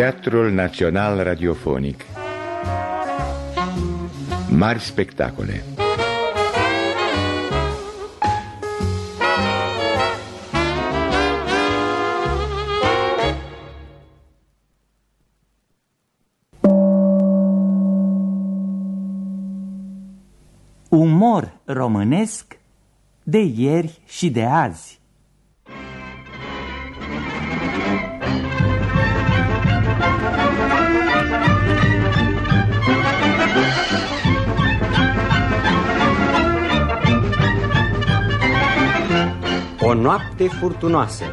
Teatrul Național Radiofonic. Mari spectacole. Umor românesc de ieri și de azi O noapte furtunoasă.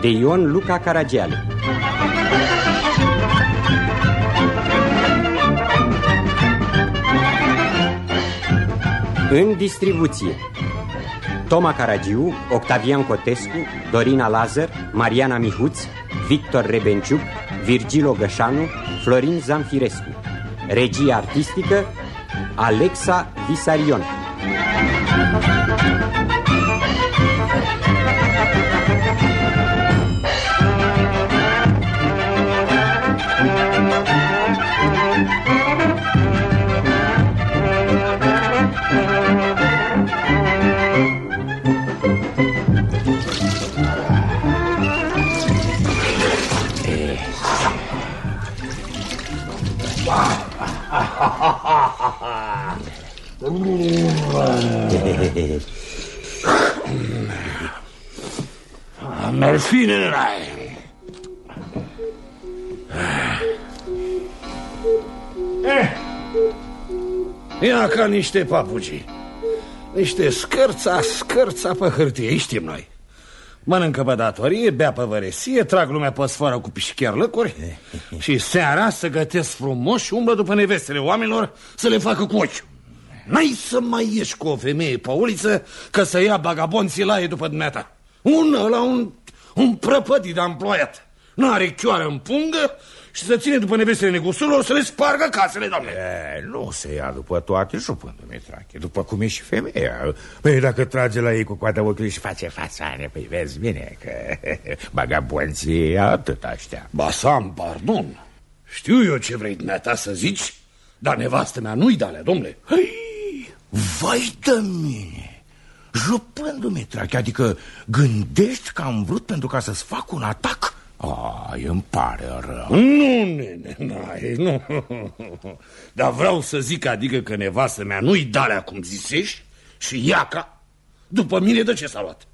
De Ion Luca Caragiale. În distribuție. Toma Caragiu, Octavian Cotescu, Dorina Lazar, Mariana Mihuț, Victor Rebenciuc, Virgilo Gășanu, Florin Zanfirescu. Regia artistică Alexa Visarion Mersi, nenerai. Eh. Ia ca niște papuci. Niște scărța, scărța pe hârtie, știm noi. Mănâncă pe datorie, bea pe văresie, trag lumea pe sfoară cu pișchiar lăcuri și seara să gătesc frumos și umblă după nevestele oamenilor să le facă cu ochi. N-ai să mai ieși cu o femeie pe uliță că să ia bagabonții la ei după dumneata. Un la un, un prăpădit de amploiat. N-are chioară în pungă și să ține după nevestele negusturilor să le spargă casele, doamne. E, nu se ia după toate jupând, Dumitrache, după cum e și femeia. Păi dacă trage la ei cu coada ochiului și face fațane, păi vezi bine că bagabonții atât aștia. Ba, Sam, pardon. Știu eu ce vrei dumneata să zici, dar nevastă mea nu-i dale, domnule. Hăi, vai de mine! Jupând, Dumitrache, adică gândești că am vrut pentru ca să-ți fac un atac? Ai, îmi pare rău. Nu, nene, n-ai, nu. Dar vreau să zic, adică că nevastă mea nu-i dalea cum zisești Și iaca, după mine de ce s-a luat?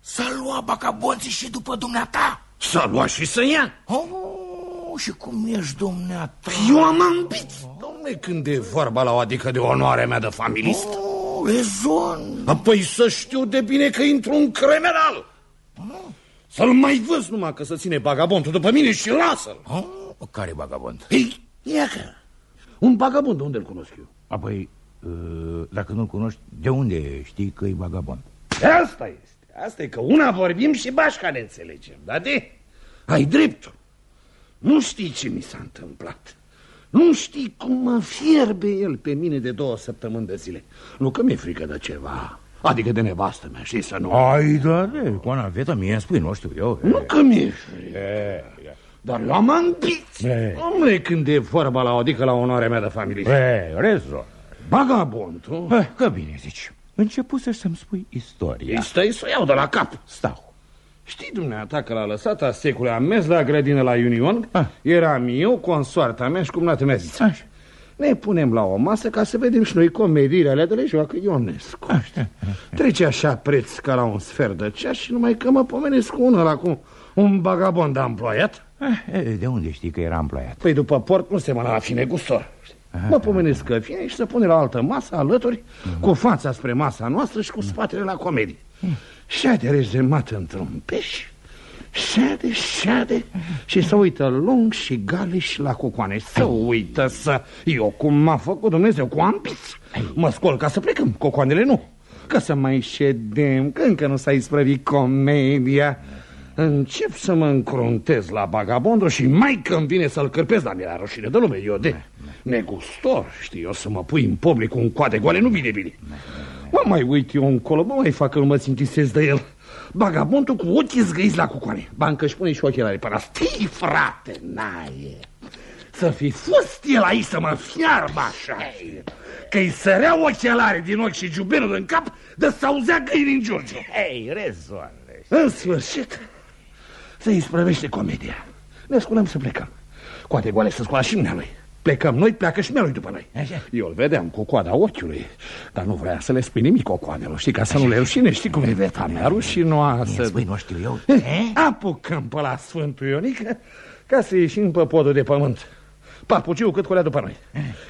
S-a luat bacabonții și după dumneata? S-a luat și să ia. Oh, și cum ești dumneata? Eu am ambit, domne, când e vorba la o adică de onoarea mea de familist. Oh, rezon Apoi să știu de bine că intru un criminal Să-l mai văz numai că să ține bagabondul după mine și lasă-l oh, Care bagabond? Ei, iacă Un bagabond, de unde-l cunosc eu? Apoi, dacă nu-l cunoști, de unde știi că e vagabond? Asta este, asta e că una vorbim și bașca ne înțelegem, da de? Ai dreptul Nu știi ce mi s-a întâmplat Nu știi cum mă fierbe el pe mine de două săptămâni de zile Nu că mi-e frică de ceva Adică de nevastă mea, știi să nu? Ai, da, de, cu anaveta mie îmi spui, nu știu eu Nu că mi-e frică. Dar eu am ambit Omule, când e vorba la adică la onoarea mea de familie. E, rezon. Vagabondul Eh, Că bine zici. Începuse să-mi spui istoria. Stai să o iau de la cap. Stau. Știi dumneata că l-a lăsat asecule am mers la grădină la Union? Ah. Eram eu, consoarta mea și cumnată mea zis. Așa. Ne punem la o masă ca să vedem și noi comediile alea de le joacă Ionescu. Așa. Trece așa preț ca la un sfert de ceas și numai că mă pomenesc cu unul cu un bagabond amploiat. Eh, De unde știi că era amploiat? Păi după port nu se mă la fine gustor Mă pomenesc că vine și se pune la altă masă alături Cu fața spre masa noastră și cu spatele la comedie. Șade rezemat într-un peș Șade, șade Și se uită lung și galiș la cucoane. Să uită să... Eu cum m-a făcut Dumnezeu cu ambiț Mă scol ca să plecăm, cocoanele nu. Că să mai ședem, că încă nu s-a isprăvit comedia. Încep să mă încruntez la bagabondul și mai că îmi vine să-l cârpesc, dar mi-era rușine de lume, eu de negustor, știi, eu să mă pui în public cu un coade goale, nu vine bine. Mă mai uit eu încolo, mă mai fac că nu mă țintisesc de el. Bagabontul cu ochii zgâiți la cucoane. Bancă își pune și ochelari pe nas. Stii, frate, naie! Să fi fost el aici să mă fiarbă așa Că-i sărea ochelare din ochi și giubenul în cap De s-auzea găini în Giurgiu Hei, rezolve În sfârșit Se isprăvește comedia Ne sculăm să plecăm Coate goale să scoala și lui Plecăm noi, pleacă și lui după noi. Așa. Eu îl vedeam cu coada ochiului Dar nu vrea să le spui nimic ocoanelor Știi, ca să nu le rușine Știi cum e? Veta mea rușinoasă. Spui, nu știu eu. Apucăm pe la Sfântul Ionică Ca să ieșim pe podul de pământ Papuciu cât colea după noi.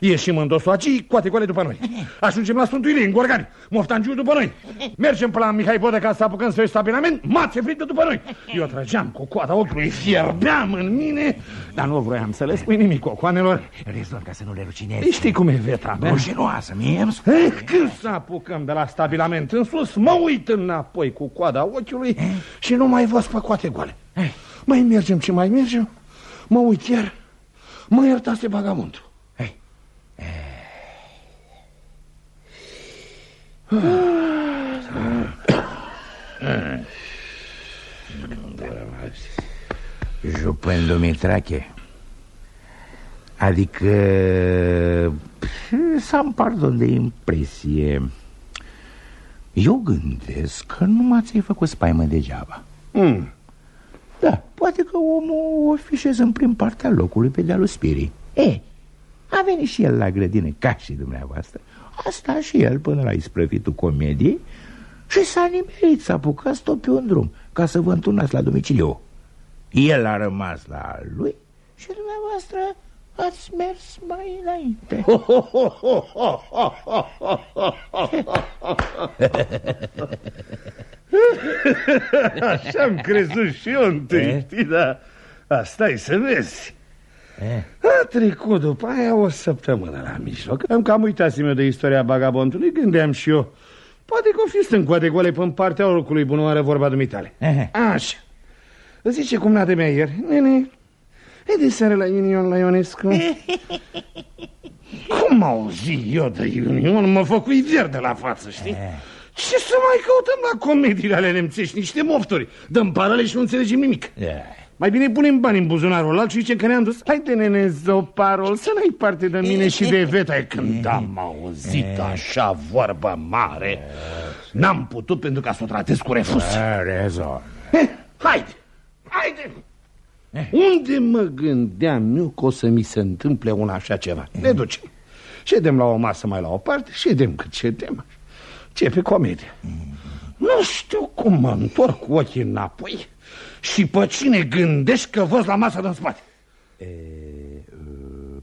Ieșim în dosoacii, coate coale după noi. Ajungem la Sfântul Ilie, în Gorgani. Moftangiu după noi. Mergem pe la Mihai Bodă ca să apucăm spre stabilament Mațe frită după noi. Eu trăgeam cu coada ochiului, fierbeam în mine Dar nu vroiam să le spui nimic ocoanelor. Rezolv ca să nu le rucinezi. Știi cum e veta mea Rușinoasă, mie îmi spune. Eh, Când să apucăm de la stabilament în sus, mă uit înapoi cu coada ochiului și nu mai văd pe coate goale. Mai mergem ce mai mergem, mă uit iar, mă iertase bagamontul. Jupân Dumitrache Adică Să-mi pardon de impresie Eu gândesc că numai ți-ai făcut spaimă degeaba Mm. Da, poate că omul o fișează în prim partea locului pe dealul Spirii. E, a venit și el la grădină ca și dumneavoastră. A stat și el până la isprăvitul comediei Și s-a nimerit să apucați tot pe un drum Ca să vă înturnați la domiciliu. El a rămas la al lui Și dumneavoastră ați mers mai înainte Așa-am crezut și eu întâi, Eh? știi, dar asta e să vezi. Eh. A trecut după aia o săptămână la mijloc. Am cam uitat eu de istoria vagabondului, gândeam și eu. Poate că o fi stâng coate goale pe partea oricului bunoară vorba dumitale. Eh. Așa. Îți zice cum nade mea ieri, nene, e de seară la Union la Ionescu. cum auzi eu de Union, mă făcui verde la față, știi? Ce să mai căutăm la comediile ale nemțești, niște mofturi? Dăm parale și nu înțelegem nimic. Mai bine punem bani în buzunarul ăla și zicem că ne-am dus. Haide, nene, zoparol, să n-ai parte de mine și de veta. Când am auzit așa vorbă mare N-am putut pentru ca să o tratez cu refuz. Rezolv Eh, Haide, haide Unde mă gândeam eu că o să mi se întâmple un așa ceva? Ne ducem. Ședem la o masă mai la o parte Ședem cât ședem Ce pe comedie Nu știu cum mă întorc cu ochii înapoi Și pe cine gândești că văz la masa din spate.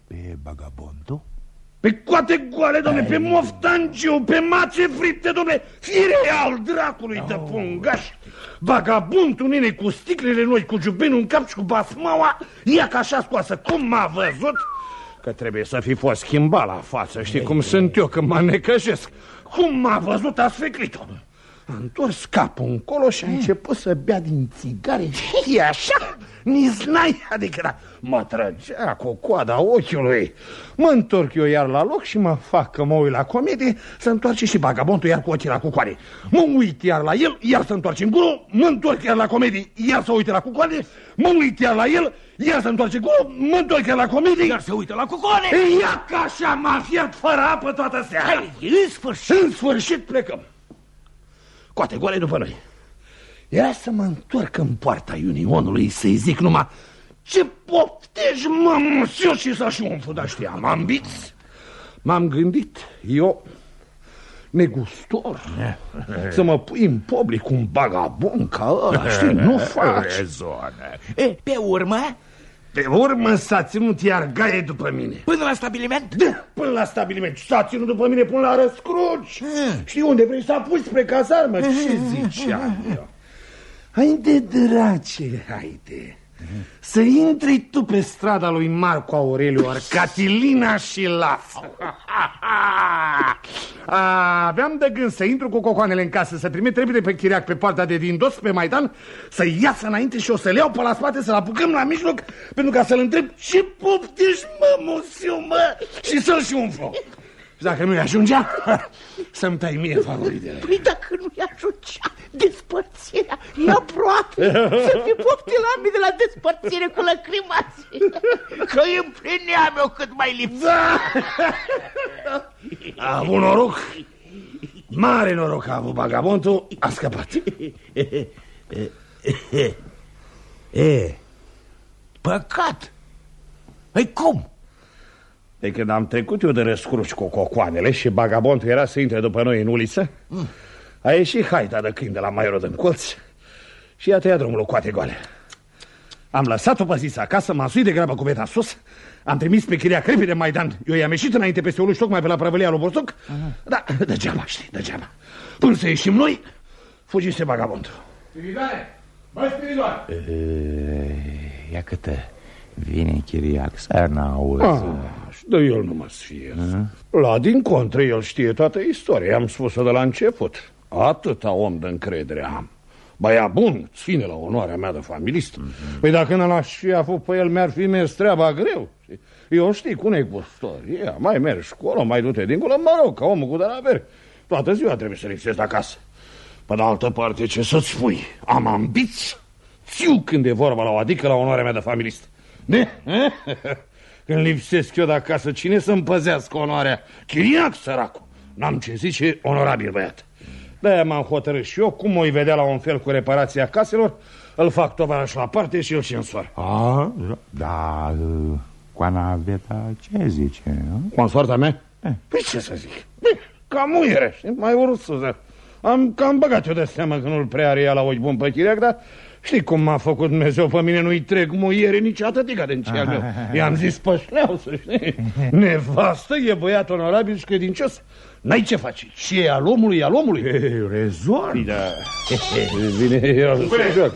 Pe bagabondul? Pe coate goale, domne, pe moftangiu, pe mațe fripte, domne Fire al dracului de pungaș Vagabundul nene cu sticlele noi, cu giubenul în cap și cu basmaua Ia ca așa scoasă, cum m-a văzut? Că trebuie să fi fost schimbat la față, știi cum sunt eu când mă necăjesc. Cum m-a văzut, a sfeclit-o. A întors capul încolo și a început să bea din țigare. E așa, nici n-ai Adică da, mă trăgea cu coada ochiului. Mă întorc eu iar la loc și mă fac că mă uit la comedie Să întoarce și bagabontul iar cu ochii la cucoare. Mă uit iar la el, iar să întoarce în gură Mă întorc iar la comedie, iar să uite la cucoare. Mă uit iar la el, iar să întoarce în gură Mă întorc iar la comedie. Iar se uită la cucoane Ia ca așa m-a fiert fără apă toată seara. Hai, în sfârșit. În sfârșit plecăm. Coate goale după noi. Era să mă întorc în poarta Unionului să-i zic numai Ce poftești, mă, musiu, și să-și umflu, dar știam, ambiți. M-am gândit, eu, negustor, să mă pui în public cu un bagabon ca ăla, știi, nu faci. Rezonă e, Pe urmă, Pe urmă s-a ținut iar gaie după mine. până la stabiliment Da, până la stabiliment. S-a ținut după mine până la răscruci. Știi unde vrei să pus spre cazarmă? Ce ziceam eu? Haide, drace, haide. Să intri tu pe strada lui Marco Aureliu, Catilina și Laf. A, Aveam de gând să intru cu cocoanele în casă, să trimit repede pe chiriac pe poarta de din dos, pe Maidan, să iasă înainte și o să-l iau pe la spate, să-l apucăm la mijloc, pentru ca să-l întreb ce poftești, mă, musiu, mă, și să-l și umflu. Și dacă nu-i ajungea, să-mi tai mie favoritele. Păi dacă nu-i ajungea despărțirea, e aproape Să fi poftit la mine de la despărțire cu lăcrimații Că îi împlineam eu cât mai lipsa Da. A avut noroc. Mare noroc a avut vagabondul, a scăpat. E, păcat Păi cum? De când am trecut eu de răscruci cu cocoanele și vagabondul era să intre după noi în uliță, a ieșit haita de câini de la Mairod în colț și i-a tăiat drumul cu coate goale. Am lăsat-o păziță acasă, m-am suit de grabă cu beta sus, am trimis pe chiria crepii de Maidan. Eu i-am ieșit înainte peste uluș, tocmai pe la prăvălia lui Borsuc. Da, degeaba, știi, degeaba. Până să ieșim noi, fugise vagabondul. Spiridoare! Bă, spiridoare! Ia câtă vine chiriac să n-auzi Ah, dar el nu mă sfie. La din contră, el știe toată istoria. Am spus-o de la început. Atâta om de încredere am. Băia bun, ține la onoarea mea de familist. Păi dacă nu l-aș fi avut pe el, mi-ar fi mers treaba greu. știi? Eu știi cum e cu istoria. Mai mergi acolo, mai du-te dincolo, mă rog, ca omul cu de la bere. Toată ziua trebuie să lipsesc de acasă. Pe de altă parte, ce să-ți spui? Am ambiți. Țiu când e vorba la o adică la onoarea mea de familist. Ne? Când lipsesc eu de acasă, cine să-mi păzească onoarea? Chiriac, săracul. N-am ce zice, onorabil băiat. De-aia m-am hotărât și eu, cum o-i vedea la un fel cu reparația caselor, îl fac tovarăș la parte și îl și însor. A, da, coana Veta ce zice? nu? Consorta mea? Păi ce să zic? Păi, cam muiere, știi? mai urât să Am cam băgat eu de seamă că nu-l prea are ea la ochi bun pe chiriac, dar știi cum m-a făcut Dumnezeu pe mine, nu-i trec muiere nici atâtica de ceal meu. I-am zis pășleau, să știi. Nevastă e băiat onorabil și credincios. N-ai ce face. Ce e al omului, e al omului. Rezolv Da. Vine el să joacă.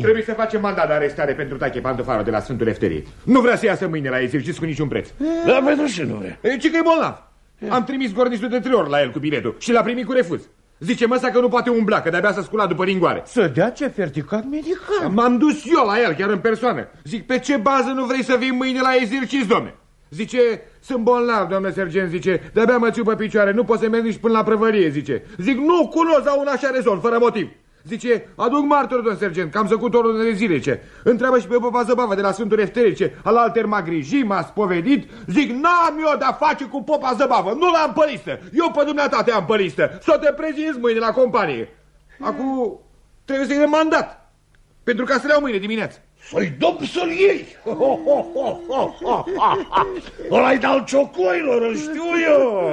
Trebuie să facem mandat de arestare pentru Tache Pandofaro de la Sfântul Efterie. Nu vrea să iasă mâine la exercițiu cu niciun preț. Da, pentru ce nu vrea? E, ce că e bolnav. Am trimis gornișul de trei ori la el cu biletul și l-a primit cu refuz. Zice măsa că nu poate umbla, că de-abia s-a sculat după ringoare. Să dea certificat medical M-am dus eu la el, chiar în persoană. Zic, pe ce bază nu vrei să vii mâine la exercițiu, domne? Zice, sunt bolnav, domnule sergent, zice, de-abia mă țiu pe picioare, nu pot să merg nici până la prăvărie, zice. Zic, nu cunosc la un așa rezon, fără motiv. Zice, aduc martor, domn sergent, că am zăcut ordine de zile, ce. Întreabă și pe popa Zăbavă de la Sfântul Eftere, ce. Al alter m-a grijit, m-a spovedit. Zic, n-am eu de-a face cu popa Zăbavă, nu l-am pe listă. Eu pe dumneata te am pe listă. Să te prezinți mâine la companie. Acum trebuie să-i dăm mandat. Pentru ca să le iau mâine dimineață. Să-i dăm să-l iei! Ăla-i dal ciocoilor, îl știu eu!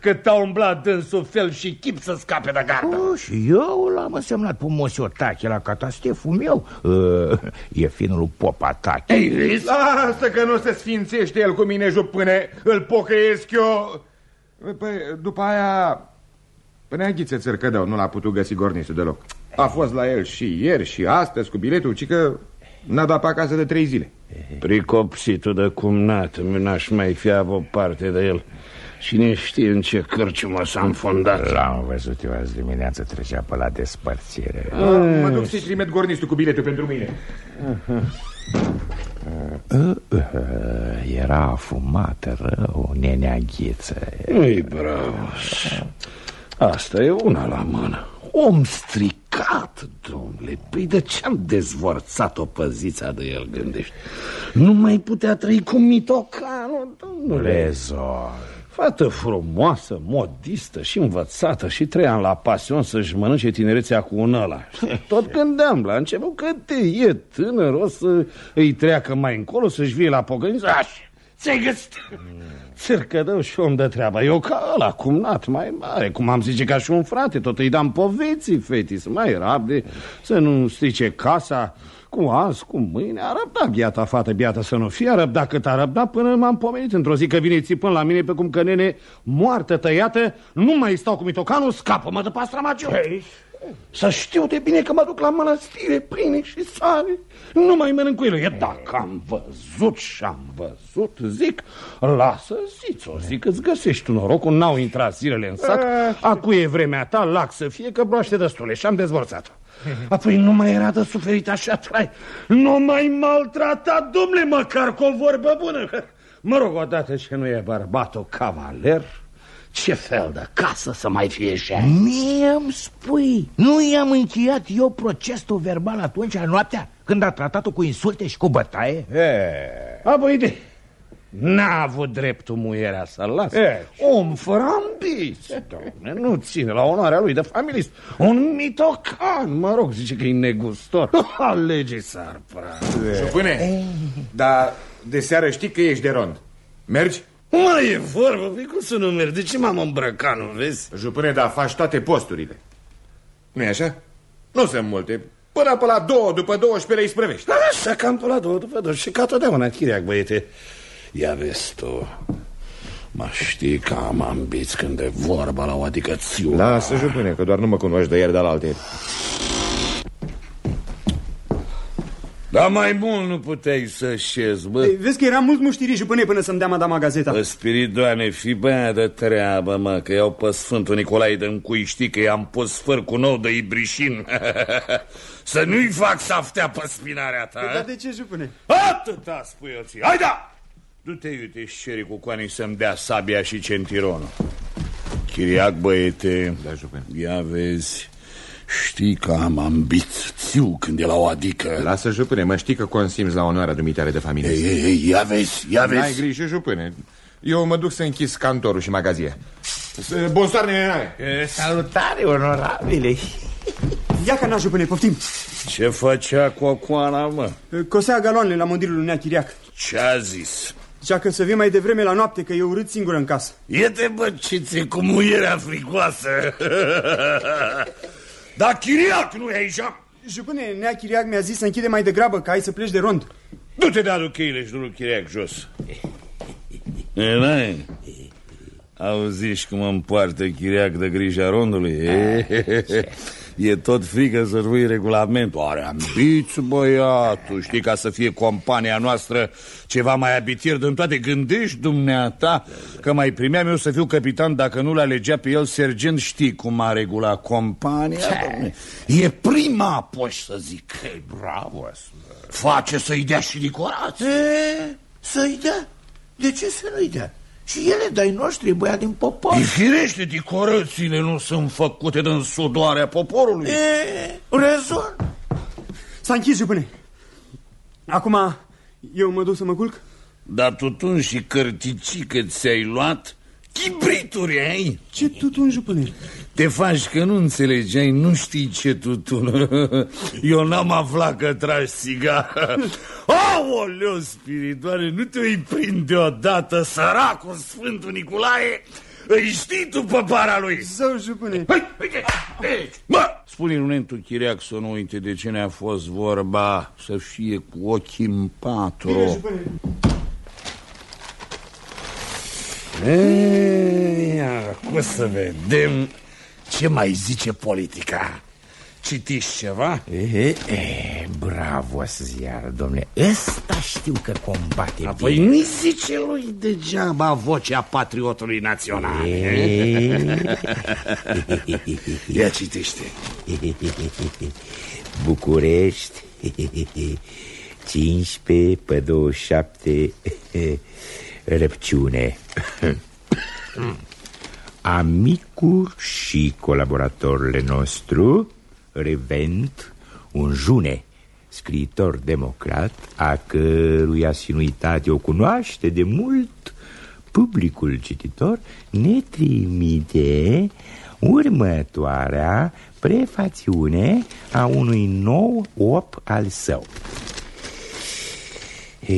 Cât a umblat dânsul fel și chip să scape de gardă. O, și eu l-am însemnat pe Mosiotache la catasteful meu uh, E finul lui Popa Tache Ei, vezi? Lasă că nu se sfințește el cu mine până îl pocăiesc eu. Păi, după aia, până Ghiță Țărcădău nu l-a putut găsi gornisul deloc. A fost la el și ieri și astăzi cu biletul, ci că n-a dat pe acasă de trei zile. Pricopsitul de cumnat, n-aș mai fi avut parte de el. Cine știe în ce cărciumă s-a înfundat. L-am văzut eu azi dimineață trecea pe la despărțire Mă duc să-i trimit gornistul cu biletul pentru mine. uh, Era afumată rău, nenea ghiță Nu-i bravo. Asta e una la mână. Om stricat, domnule. Păi de ce-am dezvorțat-o păzița de el, gândești? Nu mai putea trăi cu mitocanul, domnule. Rezolv Fată frumoasă, modistă și învățată și trei ani la pasion să-și mănânce tinerețea cu un ăla. Tot gândeam la început că te e tânăr, o să îi treacă mai încolo, să-și vie la pogăniță. Așa, ți-ai găsit. Țărcădău și om de treabă. Eu ca ăla, cumnat mai mare, cum am zice ca și un frate, tot îi dam poveții, fetii, să mai rabde, să nu strice casa, cu azi, cu mâine, a răbdat biata fată, biata să nu fie, a răbdat cât a răbdat până m-am pomenit într-o zi că vine țipând la mine pe cum că nene moartă, tăiată, nu mai stau cu mitocanul, scapă-mă de pastramagiu. Să știu de bine că mă duc la mănăstire, pâine și sare, nu mai mănânc cu el. E dacă am văzut și am văzut, zic, lasă ziți-o, zic, îți găsești tu norocul, n-au intrat zilele în sat, acu e vremea ta, lac să fie, că broaște destule și am dezvorțat-o. Apoi nu mai era de suferit așa trai Nu mai maltratat, domnule, măcar cu o vorbă bună Mă rog, odată ce nu e bărbatul cavaler, ce fel de casă să mai fie și aia? Mie îmi spui, nu i-am încheiat eu procesul verbal atunci, noaptea, când a tratat-o cu insulte și cu bătaie? E, apoi de... N-a avut dreptul muierea să-l lasă. E. Om fără ambiție, domne, nu ține la onoarea lui de familist. Un mitocan, mă rog, zice că e negustor. Alege s-ar prea. Jupâne, dar de seară știi că ești de rond. Mergi? Mă, e vorbă, păi cum să nu merg? De ce m-am îmbrăcat, nu vezi? Jupâne, dar faci toate posturile. nu e așa? Nu sunt multe. Până pe la două, după 12 le isprăvești. Așa, cam pe la două după două. Și ca totdeauna, chiriac, băiete. Ia vezi tu, mă știi că am ambiți când e vorba la o adică țiu. Lasă, jupâne, că doar nu mă cunoști de ieri de la alte. Dar mai mult nu puteai să șezi, bă. Ei, Vezi că era mult muștirișul până până să-mi dea madama gazeta. Bă, Spiridoane, fi băia de treabă, mă, că iau pe Sfântul Nicolae de cui știi că i-am pus fărcul nou de ibrișin. să nu-i fac saftea pe spinarea ta. Dar de ce, jupâne? Atâta spui eu ție. Hai da! Du-te, iute, și ceri cu coanii să-mi dea sabia și centironul. Chiriac, băiete, Da, jupâne. ia vezi, știi că am ambit țiu când e la o adică. Lasă, jupâne, mă știi că consimți la onoarea dumitare de familie. Ei, ei, ei, ia vezi, ia N-ai vezi. grijă, jupâne. Eu mă duc să închis cantorul și magazia. Bonsoir, nene. Salutare, onorabile! Ia ca n jupâne, poftim. Ce făcea cocoana, mă? Cosea galoanele la mondirul lui Nea Chiriac. Ce-a zis? Zicea că să vii mai devreme la noapte, că e urât singură în casă. Iete, bă, ce ți cu muierea fricoasă. Dar chiriac nu e aici. Jupâne, Nea Chiriac mi-a zis să închide mai degrabă, că ai să pleci de rond. Du-te de adu cheile și du chiriac jos. E, n-ai? Auziși cum împoartă chiriac de grija rondului? E, e tot frică să rui regulamentul. Are ambiți, băiatul. Știi, ca să fie compania noastră ceva mai abitir din toate. Gândești, dumneata, că mai primeam eu să fiu capitan dacă nu l-alegea pe el sergent. Știi cum a regulat compania? domne? E prima, poți să zic. E, bravo, Face să-i dea și decorații. E, să-i dea? De ce să nu-i dea? Și ele de-ai noștri, băiat din popor. E firește, decorațiile nu sunt făcute din sudoarea poporului. E, rezon. S-a închis, jupâne. Acum, eu mă duc să mă culc? Dar tutun și cărticică ți-ai luat? Chibrituri ai? Ce tutun, jupâne? Te faci că nu înțelegeai, nu știi ce tutun. Eu n-am aflat că tragi țigară. Aoleu, spiritoare, nu te-i prinde odată, săracul Sfântul Nicolae? Îi știi tu pe para lui? Zău, jupâne. Hai, uite, aici. Mă, spune Runentul Chiriac să nu uite de ce ne-a fost vorba Să fie cu ochii în patru Jupâne. Ei, acum să vedem ce mai zice politica Citiți ceva? E, e, bravo, ziar, domnule. Ăsta știu că combate Apoi bine. nu-i zice lui degeaba vocea patriotului național E, Ia citește București 15 pe 27 Răpciune Amicul și colaboratorul nostru Revent Un june Scriitor democrat A cărui asinuitate o cunoaște de mult Publicul cititor ne trimite următoarea prefațiune a unui nou op al său. E,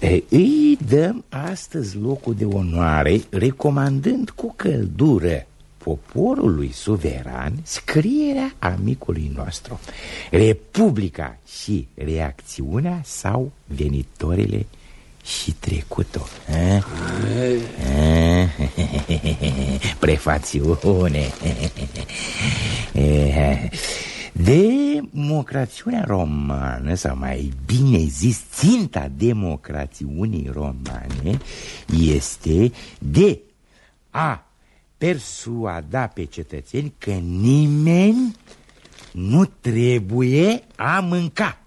e, îi dăm astăzi locul de onoare recomandând cu căldură poporului suveran scrierea amicului nostru. Republica și reacțiunea sau venitorile și trecutul. A? A? Prefațiune. Democrațiunea romană, sau mai bine zis, ținta democrațiunii romane este de a persuada pe cetățeni că nimeni nu trebuie a mânca.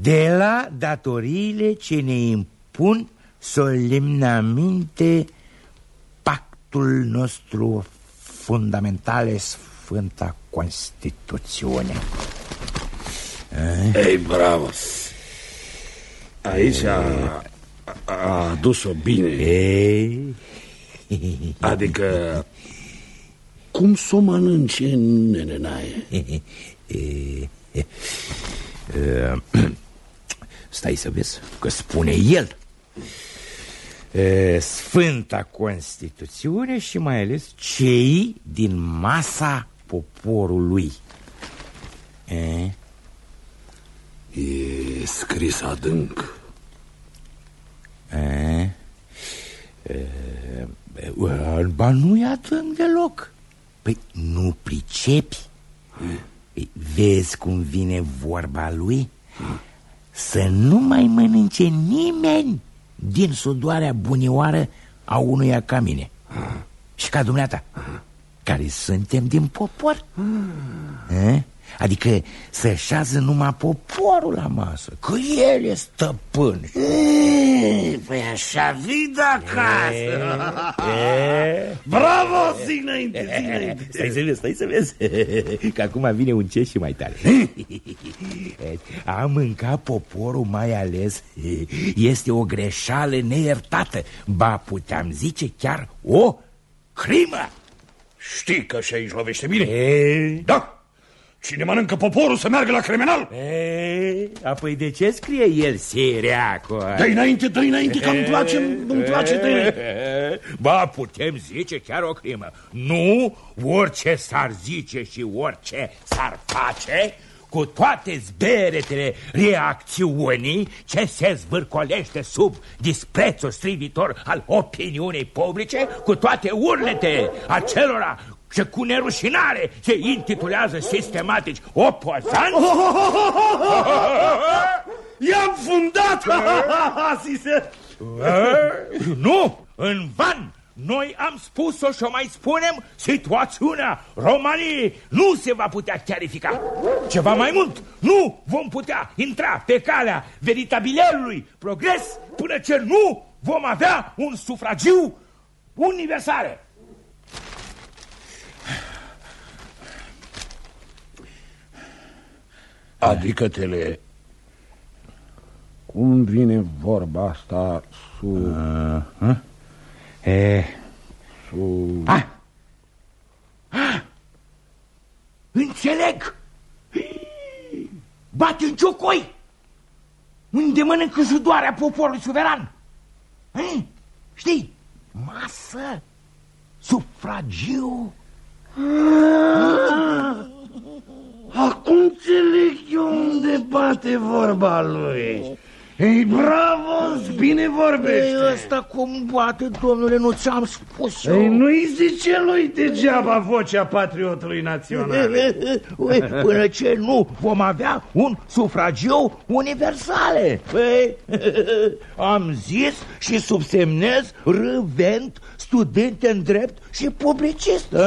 De la datoriile ce ne impun solemnamente pactul nostru fundamentale Sfânta Constituție. Ei, bravo! Aici a, a adus-o bine. Ei, Adică, cum să o mănânce nenenaie? Stai să vezi că spune el E, Sfânta Constituțiune și mai ales cei din masa poporului e? E scris adânc. E? E, ba nu e adânc deloc Păi nu pricepi Păi, Vezi cum vine vorba lui? Să nu mai mănânce nimeni din sudoarea bunioară a unuia ca mine. Și ca dumneata. Care suntem din popor. E? Adică să așează numai poporul la masă Că el e stăpân E, păi așa vii de acasă. Bravo, zi înainte, zi înainte. Stai să vezi, stai să vezi Că acum vine un ce și mai tare A mânca poporul mai ales Este o greșeală neiertată Ba puteam zice chiar o crimă Știi că și aici lovește bine? e, Da! Cine mănâncă poporul să meargă la criminal? e, Apoi de ce scrie el sereacu? Dă înainte, dă înainte, că îmi place, îmi place de înainte. Ba, putem zice chiar o crimă Nu orice s-ar zice și orice s-ar face Cu toate zberetele reacțiunii Ce se zvârcolește sub disprețul strivitor al opiniunii publice Cu toate urlete acelora ce cu nerușinare se intitulează sistematici opozanți. I-am fundat! Zise. Nu, în van. Noi am spus-o și o mai spunem Situațiunea României nu se va putea clarifica. Ceva mai mult Nu vom putea intra pe calea veritabilelului progres Până ce nu vom avea un sufragiu universal Adică tele Cum vine vorba asta su... E, su... Ah! Ah! Înțeleg! Bate în ciocoi! Unde mănâncă sudoarea poporului suveran? Hei? Știi? Masă! Sufragiu! Acum înțeleg eu unde bate vorba lui. Ei, bravo, bine vorbește. ăsta cum bate, domnule, nu ți-am spus Ei, nu-i zice lui degeaba vocea patriotului național. Ui, Până ce nu vom avea un sufragiu universale Păi, Am zis și subsemnez râvent student în drept și publicist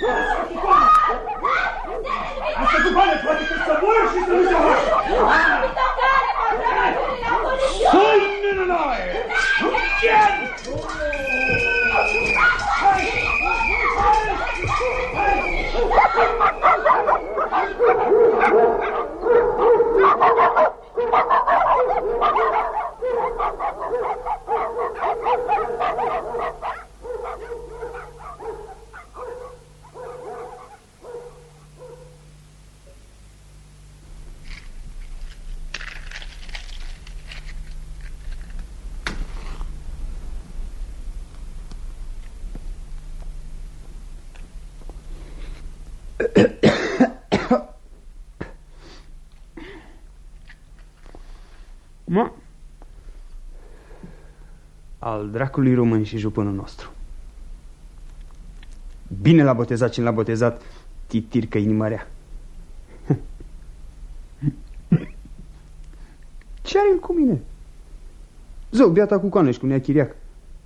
Asta cu bani, poate că să mor și să nu se Hai, nenănaie! Ma. Al dracului român și jupânul nostru. Bine l-a botezat cine l-a botezat titir că inima rea. Ce are el cu mine? Zău, beata cu coană și cu nea chiriac.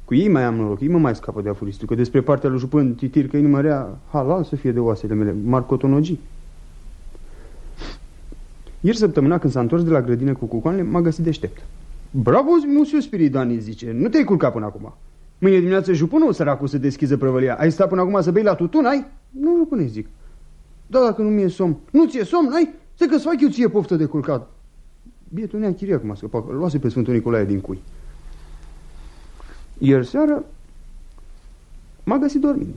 Cu ei mai am noroc, ei mă mai scapă de afuristul, că despre partea lui Jupân Titir că inima rea halal să fie de oasele mele, marcotonogii. Ieri săptămâna când s-a întors de la grădină cu cucoanele, m-a găsit deștept. Bravo, musiu Spiridani, zice, nu te-ai culcat până acum. Mâine dimineață Jupunul săracul să deschiză prăvălia. Ai stat până acum să bei la tutun, ai? Nu, Jupune, zic. Da, dacă nu mi-e somn. Nu ți-e somn, ai? Să că-ți fac eu ție poftă de culcat. Bietul nea chiria cum a scăpat, luase pe Sfântul Nicolae din cui. Ieri seară m-a găsit dormind.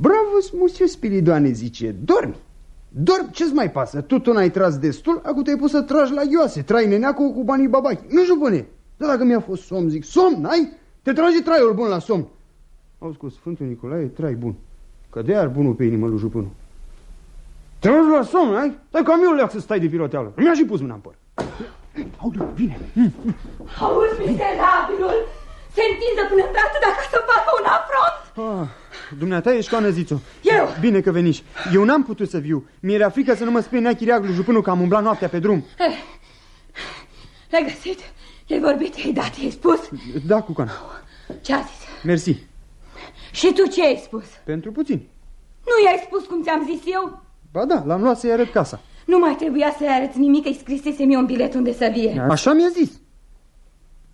Bravo, musiu Spiridoane, zice, dormi. Dormi, ce-ți mai pasă? Tu tu n-ai tras destul, acum te-ai pus să tragi la ioase. Trai neneacul cu banii babachi. Nu jupune. Dar dacă mi-a fost somn, zic, somn, n-ai? Te trage traiul bun la somn. Au scos Sfântul Nicolae, trai bun. Că de ar bunul pe inimă lui jupânul. Te tragi la somn, ai? Stai cam eu leac să stai de piroteală. Mi-a și pus mâna în păr. Audu, vine. Auzi, miserabilul! Se întinde până îndată dacă să facă un afront! Ah, dumneata ești coană, zițo. Eu! Bine că veniși. Eu n-am putut să viu. Mi-era frică să nu mă spui nea chiriac lui jupânul că am umblat noaptea pe drum. Eh, L-ai găsit? I-ai vorbit, i-ai dat, i-ai spus? Da, cucoană. Ce a zis? Mersi. Și tu ce ai spus? Pentru puțin. Nu i-ai spus cum ți-am zis eu? Ba da, l-am luat să-i arăt casa. Nu mai trebuia să-i arăți nimic, îi scrisese mie un bilet unde să vie. Așa mi-a zis.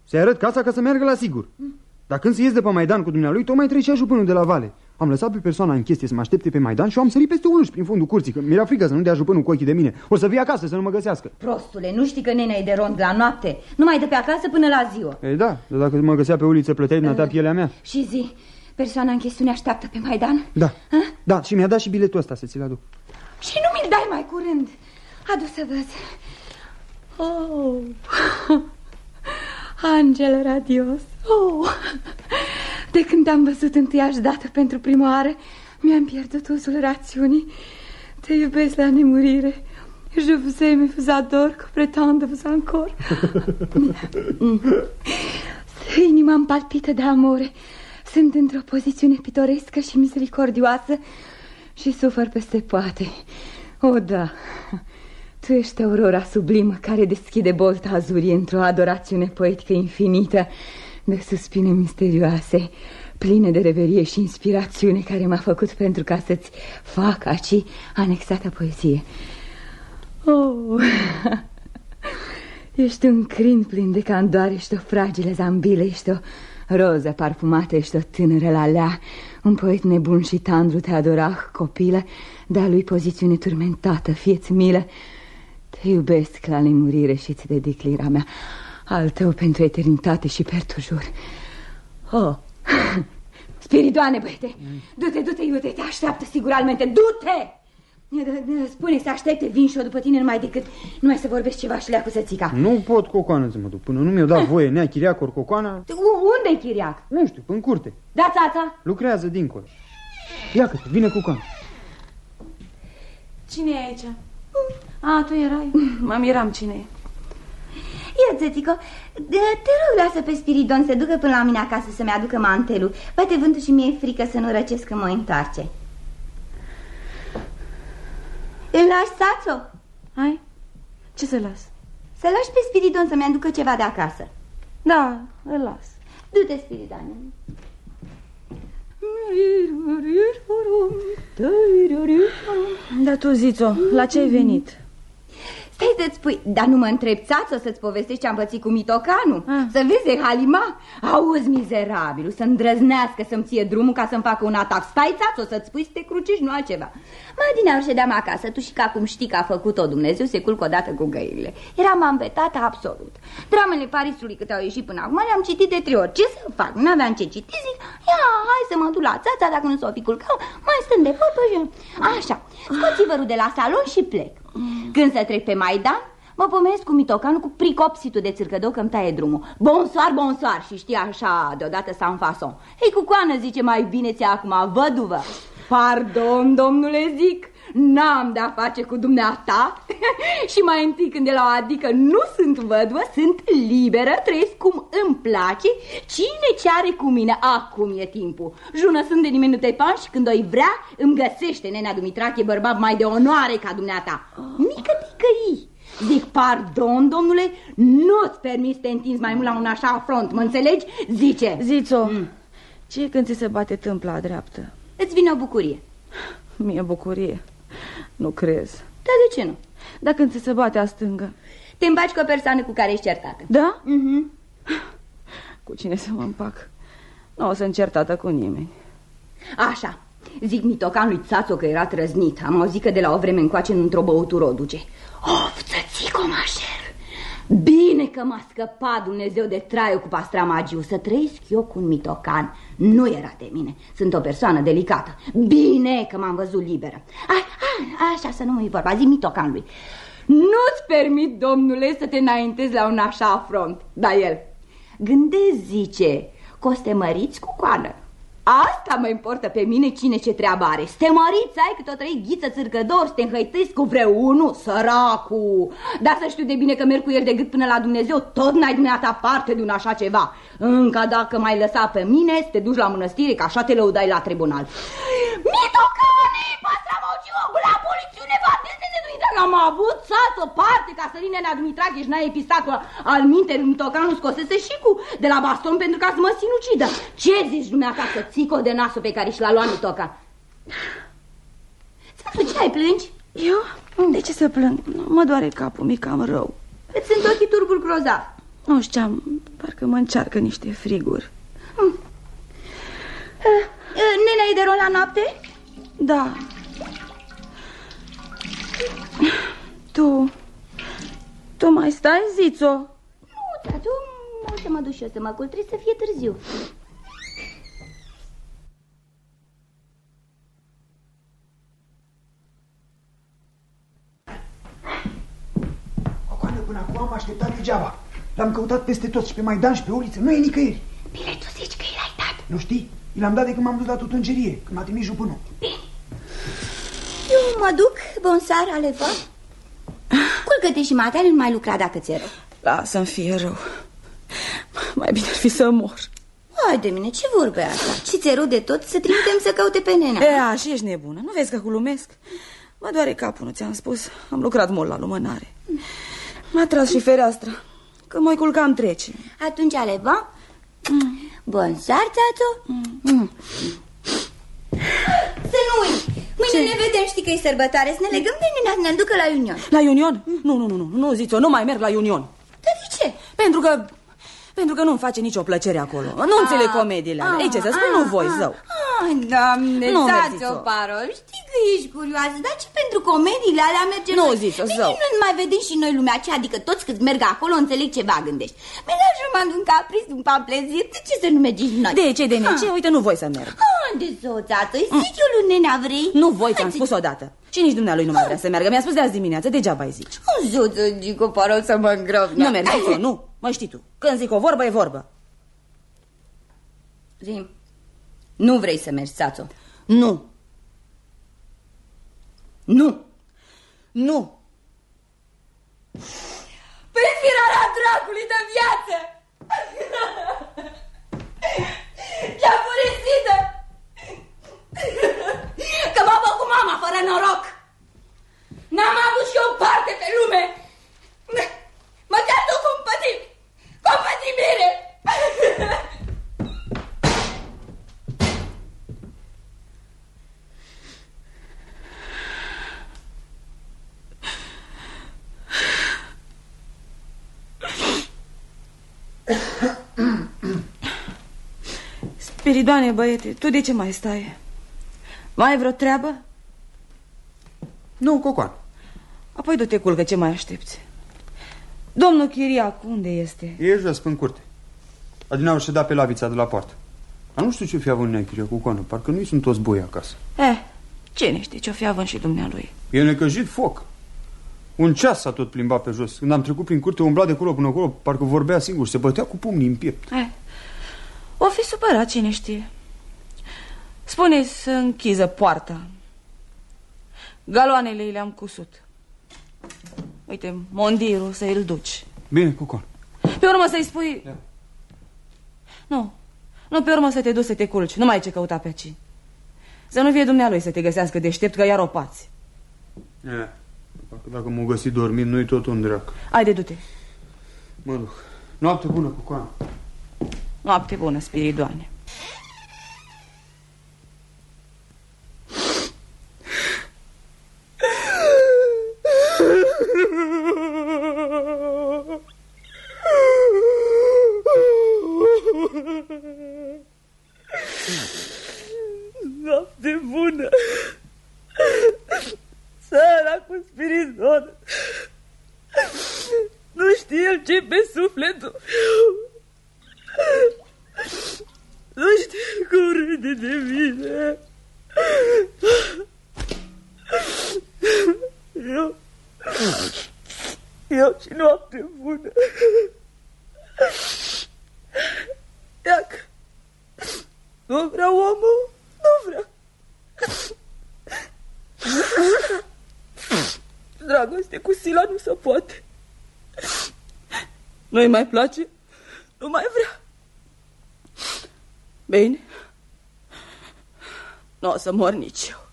Să-i arăt casa ca să meargă la sigur. Dar când se ies de pe Maidan cu dumnealui, tocmai trecea jupânul de la vale. Am lăsat pe persoana în chestie să mă aștepte pe Maidan și eu am sărit peste uluș prin fundul curții, că mi-era frică să nu dea jupânul cu ochii de mine. O să vii acasă să nu mă găsească. Prostule, nu știi că nenea e de rond la noapte? Nu mai dă pe acasă până la ziua. Ei da, dar dacă mă găsea pe uliță, plăteai dumneata pielea mea. Și zi, persoana în chestiune așteaptă pe Maidan? Da, da, și mi-a dat și biletul ăsta să ți-l aduc. Și nu mi-l dai mai curând. Adu să văd. Oh. Angel radios. Oh. De când am văzut întâiași dată pentru prima oară, mi-am pierdut uzul rațiunii. Te iubesc la nemurire. Je vous aime, vous adore, que prétende vous encore. Inima îmi palpită de amore. Sunt într-o pozițiune pitorescă și misericordioasă și sufăr peste poate. O, da, tu ești aurora sublimă care deschide bolta azurie într-o adorațiune poetică infinită de suspine misterioase, pline de reverie și inspirațiune care m-a făcut pentru ca să-ți fac aci anexată poezie. Oh, ești un crin plin de candoare, ești o fragilă zambilă, ești o roză parfumată, ești o tânără la lea, un poet nebun și tandru te adora, copilă, dar lui pozițiune turmentată, fieți milă, te iubesc la nemurire și ți dedic lira mea, al tău pentru eternitate și pertujur. Oh, spiridoane, băiete, du-te, du-te, iute, te așteaptă siguralmente, du-te! Spune să aștepte, vin și eu după tine numai decât numai să vorbesc ceva și leacu să țica. Nu pot cocoană să mă duc, până nu mi-o dat voie nea chiriac ori cocoana. Unde-i chiriac? Nu știu, în curte. Da, țața? Lucrează dincolo. Ia că vine cocoana. Cine e aici? A, tu erai? Mă miram cine e. Ia, țățico, te rog, lasă pe Spiridon să ducă până la mine acasă să-mi aducă mantelul. Bate vântul și mi-e frică să nu răcesc când mă întoarce. Îl lași, Sațo? Hai? Ce să las? Să lași pe Spiridon să-mi aducă ceva de acasă. Da, îl las. Du-te, Spiridon. Da, tu ziți-o, la ce ai venit? Stai să-ți spui, dar nu mă întreb, țață, să-ți povestești ce-am pățit cu Mitocanu Ah. Să vezi, Halima? Auzi, mizerabilul, să îndrăznească să-mi ție drumul ca să-mi facă un atac. Stai, țață, să-ți spui să te crucești, nu altceva. Mai din aur ședeam acasă, tu și ca cum știi că a făcut-o Dumnezeu Se culcă odată cu găirile Eram ambetată absolut. Dramele Parisului câte au ieșit până acum le-am citit de trei ori. Ce să fac? N-aveam ce citi Zic, ia, hai să mă duc la țața dacă nu s-o fi culcat Mai stăm de vorbă și... Așa, scoți-vărul de la salon și plec când să trec pe Maidan, mă pomenesc cu Mitocanu cu pricopsitul de țârcădou că-mi taie drumul. Bonsoir, bonsoir, și știi așa, deodată să fason. Hei, cu coană, zice, mai bine ți acum, văduvă. Pardon, domnule, zic, n-am de-a face cu dumneata și mai întâi când de la o adică nu sunt văduvă, sunt liberă, trăiesc cum îmi place, cine ce are cu mine, acum e timpul. Jună sunt de nimeni nu te pan și când o vrea, îmi găsește nenea Dumitrache bărbat mai de onoare ca dumneata. Mică ticăi, Zic, pardon, domnule, nu-ți permis să te întinzi mai mult la un așa front, mă înțelegi? Zice. Zițo, mm. ce când ți se bate tâmpla dreaptă? Îți vine o bucurie. Mie bucurie. Nu crezi. Da, de ce nu? Dar când ți se bate a stângă? Te împaci cu o persoană cu care ești certată. Da? Mhm. Cu cine să mă împac? Nu o să încertată cu nimeni. Așa. Zic mitocan lui Țațo că era trăznit. Am auzit că de la o vreme încoace într-o băutură o duce. Of, țățico, mașer! Bine că m-a scăpat Dumnezeu de traiul cu pastramagiu Să trăiesc eu cu un mitocan Nu era de mine, sunt o persoană delicată Bine că m-am văzut liberă a, a, Așa să nu mai vorba, zi mitocanului Nu-ți permit, domnule, să te înaintezi la un așa front. Da el. Gândezi, zice, că o să te măriți cu coană Asta mă importă pe mine cine ce treabă are. Să te măriți, ai cât o trăi ghiță țârcădor Să te înhăitezi cu vreunul, săracu Dar să știu de bine că merg cu el de gât până la Dumnezeu Tot n-ai dumneata parte de un așa ceva. Încă dacă m-ai lăsat pe mine Să te duci la mănăstire, că așa te lăudai la tribunal. Mitocane, pastramogiu, la polițiune, va N-am avut sat o parte ca să Nea Dumitrache și n-ai epistat al minte Mitocanul scosese și cu de la baston pentru ca să mă sinucidă. Ce zici dumneata să țică de nasul pe care și l-a luat Mitocan? Ți-a ce ai plângi? Eu? De ce să plâng? Mă doare capul, mi cam rău. Îți sunt ochii turbul grozav. Nu știam, parcă mă încearcă niște friguri. Hmm. Nenea e de rol la noapte? Da, tu... Tu mai stai, Zițo? Nu, tatu, o să mă duc și eu să mă culc, trebuie să fie târziu. Cocoană, până acum am așteptat degeaba. L-am căutat peste tot și pe Maidan și pe uliță. Nu e nicăieri. Bine, tu zici că l-ai dat. Nu știi? I l-am dat de când m-am dus la tutungerie, când m-a trimis jupânul. Bine. Eu mă duc, bonsar, Aleva. Culcă-te și matele, nu mai lucra dacă ți-e rău. Lasă-mi fie rău. Mai bine ar fi să mor. Hai de mine, ce vorbe asta? Și ți-e rău de tot să trimitem să caute pe nena. E, așa ești nebună, nu vezi că glumesc? Mă doare capul, nu ți-am spus. Am lucrat mult la lumânare. M-a tras și fereastra. Când mai culcam trece. Atunci, Aleva? Mm. Bonsar, tatu? Mm. Mm. Să nu uiți, mâine Ce? ne vedem, știi că e sărbătoare, să ne legăm de nena, să ne ducă la Union. La Union? Nu, nu, nu, nu, nu ziți-o, nu mai merg la Union. Dar de ce? Pentru că pentru că nu-mi face nicio plăcere acolo. Nu a, înțeleg comediile alea. Ei, ce să spun, nu voi, zău. Ai, doamne, nu dați-o parol. Știi că ești curioasă, dar ce pentru comediile alea mergem Nu zici-o, zău. nu mai vedem și noi lumea aceea, adică toți cât merg acolo înțeleg ceva gândești. Menajul m-a un capris, un plezir, de ce să nu mergi noi? De ce, de ce? Uite, nu voi să merg. Ah, de soțată, zic eu lui nenea vrei? Nu voi, ți-am spus odată. Și nici dumnealui nu mai vrea să meargă. Mi-a spus de azi dimineață, degeaba îi zici. Zuță, zic o parol să mă îngrov. Nu merg, zic nu. Mă știi tu. Când zic o vorbă, e vorbă. Zim, nu vrei să mergi, Sațo? Nu. Nu. Nu. Perfirarea dracului de viață! Ce-a furisită! Că m-a făcut mama fără noroc! N-am avut și o parte pe lume! Măcar tu compătim! Compătimire! Spiridoane, băiete, tu de ce mai stai? Mai ai vreo treabă? Nu, Cocoan. Apoi du-te culcă, ce mai aștepți? Domnul Chiriac, unde este? E jos, în curte. Adinaur și da pe lavița de la poartă. Dar nu știu ce fi având Nea cu coană, parcă nu-i sunt toți boi acasă. Eh, cine știe ce-o fi având și dumnealui? E necăjit foc. Un ceas s-a tot plimbat pe jos. Când am trecut prin curte, umbla de acolo până acolo, parcă vorbea singur, se bătea cu pumnii în piept. Eh, o fi supărat, cine știe. spune să închiză poarta. Galoanele le-am cusut. Uite, mondirul să îl duci. Bine, Cocon. Pe urmă să-i spui... Da. Nu, nu, pe urmă să te duci să te culci. Nu mai ai ce căuta pe aici. Să nu fie dumnealui să te găsească deștept că iar o pați. E. Parcă dacă m-o găsi dormit, nu-i tot un drac. Haide, du-te. Mă duc. Noapte bună, Cucoan. Noapte bună, Spiridoane. Noapte bună! Țara cu Spiridon! Nu știe el ce pe sufletul Nu știe cum râde de mine Eu Eu și noapte bună Iacă Nu vreau omul Nu vreau Dragoste cu Sila nu se poate. Nu-i mai place? Nu mai vrea. Bine. Nu o să mor nici eu.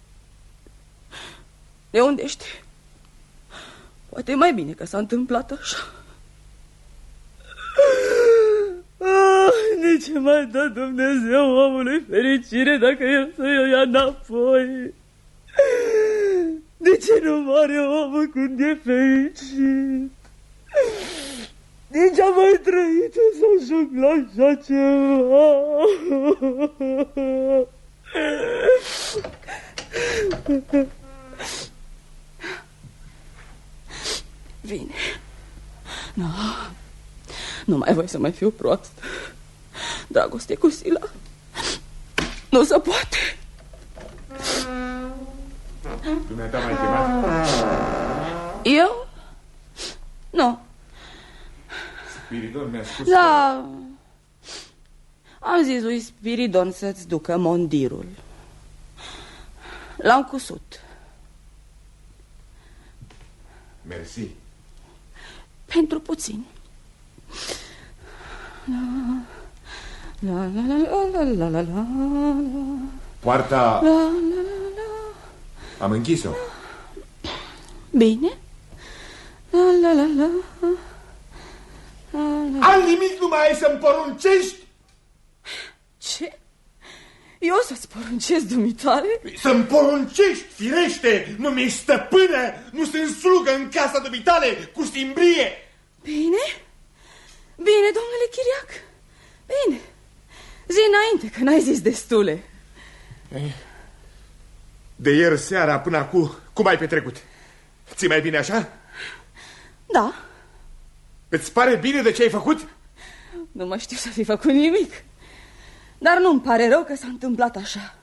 De unde știi? Poate e mai bine că s-a întâmplat așa. Ah, de ce mai dă Dumnezeu omului fericire dacă el să o ia înapoi? De ce nu moare omul când e fericit? Nici am mai trăit să ajung la așa ceva. Vine. Nu, nu mai voi să mai fiu proastă. Dragoste cu Sila. Nu se poate. Dumneata mai chemat? Eu? Nu. Spiridon mi-a spus Da. Am zis lui Spiridon să-ți ducă mondirul. L-am cusut. Mersi. Pentru puțin. La, la, la, la, la, la, la, la, la, Poarta la, la, la. Am închis-o. Bine. La, la, la, la. Al nimic nu mai ai să-mi poruncești? Ce? Eu să-ți poruncesc dumitare? Să-mi poruncești, firește! Nu mi-ești stăpână! Nu sunt slugă în casa dumitale cu simbrie! Bine? Bine, domnule Chiriac. Bine. Zi înainte, că n-ai zis destule. De ieri seara până acum, cum ai petrecut? ți mai bine așa? Da. Îți pare bine de ce ai făcut? Nu mă știu să fi făcut nimic. Dar nu-mi pare rău că s-a întâmplat așa.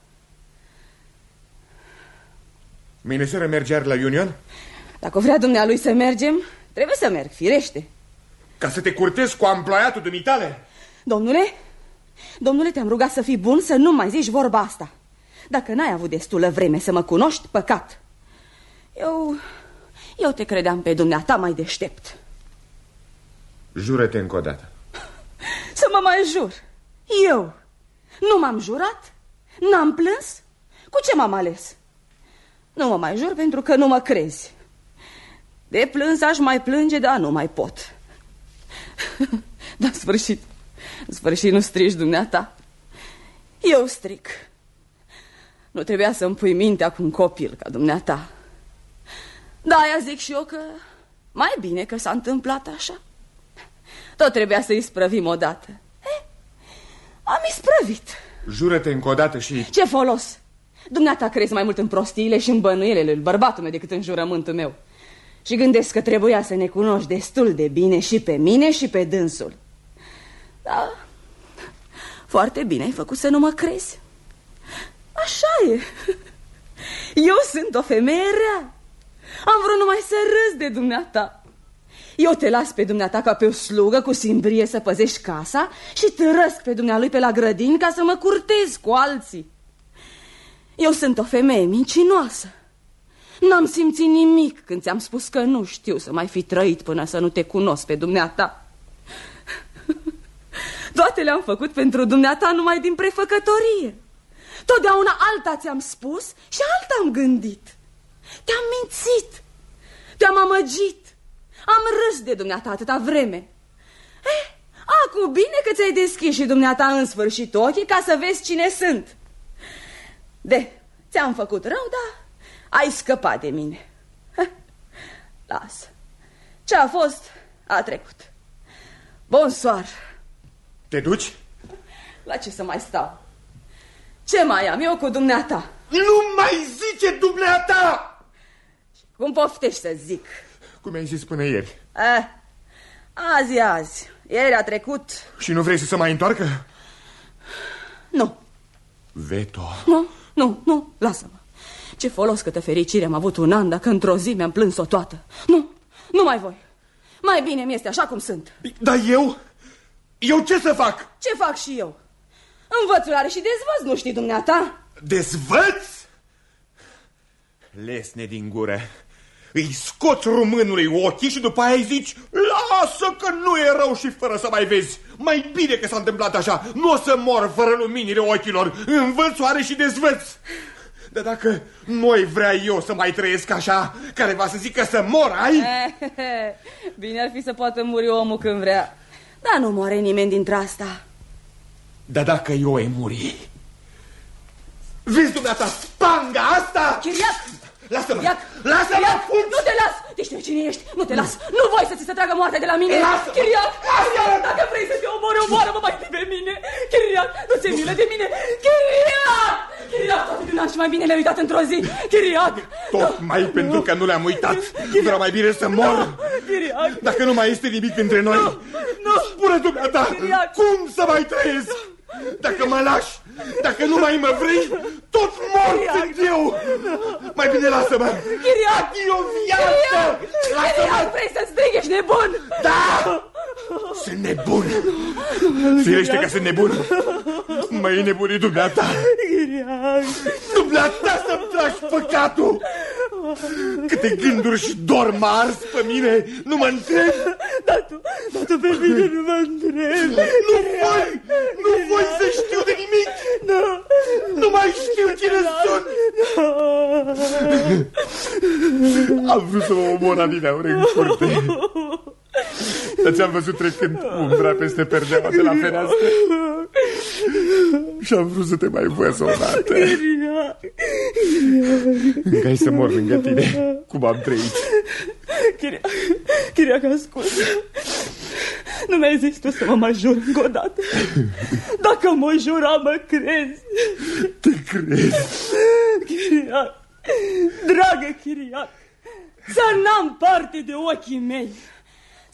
Mine seara merge la Union? Dacă vrea dumnealui să mergem, trebuie să merg, firește. Ca să te curtezi cu amploiatul dumitale? Domnule, domnule, te-am rugat să fii bun să nu mai zici vorba asta. Dacă n-ai avut destulă vreme să mă cunoști, păcat. Eu, eu te credeam pe dumneata mai deștept. Jură-te încă o dată. Să mă mai jur. Eu. Nu m-am jurat? N-am plâns? Cu ce m-am ales? Nu mă mai jur pentru că nu mă crezi. De plâns aș mai plânge, dar nu mai pot. Dar în sfârșit, în sfârșit nu strici dumneata. Eu stric. Nu trebuia să-mi pui mintea cu un copil ca dumneata. Da, aia zic și eu că mai bine că s-a întâmplat așa. Tot trebuia să-i sprăvim odată. Eh, am isprăvit. Jură-te încă o dată și... Ce folos? Dumneata crezi mai mult în prostiile și în bănuielele lui bărbatul meu decât în jurământul meu. Și gândesc că trebuia să ne cunoști destul de bine și pe mine și pe dânsul. Da, foarte bine ai făcut să nu mă crezi. Așa e. Eu sunt o femeie rea. Am vrut numai să râs de dumneata. Eu te las pe dumneata ca pe o slugă cu simbrie să păzești casa și târăsc pe dumnealui pe la grădini ca să mă curtez cu alții. Eu sunt o femeie mincinoasă. N-am simțit nimic când ți-am spus că nu știu să mai fi trăit până să nu te cunosc pe dumneata. Toate le-am făcut pentru dumneata numai din prefăcătorie. Totdeauna alta ți-am spus și alta am gândit. Te-am mințit. Te-am amăgit. Am râs de dumneata atâta vreme. Eh, acu bine că ți-ai deschis și dumneata în sfârșit ochii ca să vezi cine sunt. De, ți-am făcut rău, dar ai scăpat de mine. Heh, Lasă. Ce a fost, a trecut. Bonsoir. Te duci? La ce să mai stau? Ce mai am eu cu dumneata? Nu mai zice dumneata! Cum poftești să zic? Cum ai zis până ieri. Eh, azi, azi. Ieri a trecut. Și nu vrei să se mai întoarcă? Nu. Veto. Nu, nu, nu, lasă-mă. Ce folos câtă fericire am avut un an dacă într-o zi mi-am plâns-o toată. Nu, nu mai voi. Mai bine mi este așa cum sunt. Dar eu? Eu ce să fac? Ce fac și eu? Învățulare și dezvăț, nu știi dumneata? Dezvăț? Lesne din gură. Îi scoți românului ochii și după aia îi zici Lasă că nu e rău și fără să mai vezi Mai bine că s-a întâmplat așa Nu o să mor fără luminile ochilor Învățoare și dezvăț Dar dacă nu vrea eu să mai trăiesc așa Care va să zică să mor, ai? Bine ar fi să poată muri omul când vrea Dar nu moare nimeni dintre asta Dar dacă eu e muri Vezi dumneata spanga asta? Chiriac! Lasă-mă! Chiriac! Lasă-mă! Chiriac! Nu te las! Te știu cine ești! Nu te las! Nu voi să ți se tragă moartea de la mine! Lasă-mă! Chiriac! Chiriac! Dacă vrei să te omori, omoară-mă mai zi pe mine! Chiriac! Nu ți-e milă de mine! Chiriac! Chiriac! Toate din an și mai bine le-ai uitat într-o zi! Chiriac! Tocmai pentru că nu le-am uitat Vreau mai bine să mor Chiriac! Dacă nu mai este nimic între noi Nu! Spune dumneata Cum să mai trăiesc Dacă mă lași Dacă nu mai mă vrei Tot mor sunt eu Mai bine lasă-mă Chiriac! E o viață Chiriac! Chiriac! Vrei să strigi? Ești nebun! Da! Sunt nebun Firește că sunt nebun Mă e nebunit dumneata Chiriac! Dumneata să-mi tragi păcatul Câte gânduri și dor m-a ars pe mine Nu mă întreb Dar tu, dar tu pe mine nu mă întreb Nu voi, nu voi să știu de nimic Nu, nu mai știu cine sunt. Am vrut să mă omor adineauri în curte Dar ți-am văzut trecând umbra peste perdeaua de la fereastră. Și am vrut să te mai văz o dată. Încă ai să mor lângă tine. Cum am trăit. Chiriac, Chiriac, ascult Nu mi-ai zis tu să mă mai jur încă o dată? Dacă mă jura, mă crezi. Te crezi. Chiriac, dragă Chiriac Să n-am parte de ochii mei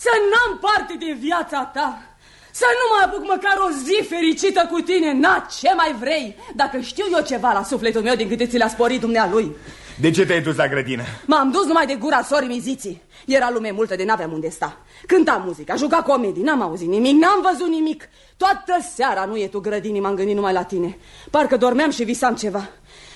Să n-am parte de viața ta. Să nu mă apuc măcar o zi fericită cu tine. Na, ce mai vrei? Dacă știu eu ceva la sufletul meu din câte ți le-a sporit dumnealui. De ce te-ai dus la grădină? M-am dus numai de gura sorii miziții. Era lume multă de n-aveam unde sta. Cânta muzica, juca comedii, n-am auzit nimic, n-am văzut nimic. Toată seara nu e tu grădinii, m-am gândit numai la tine. Parcă dormeam și visam ceva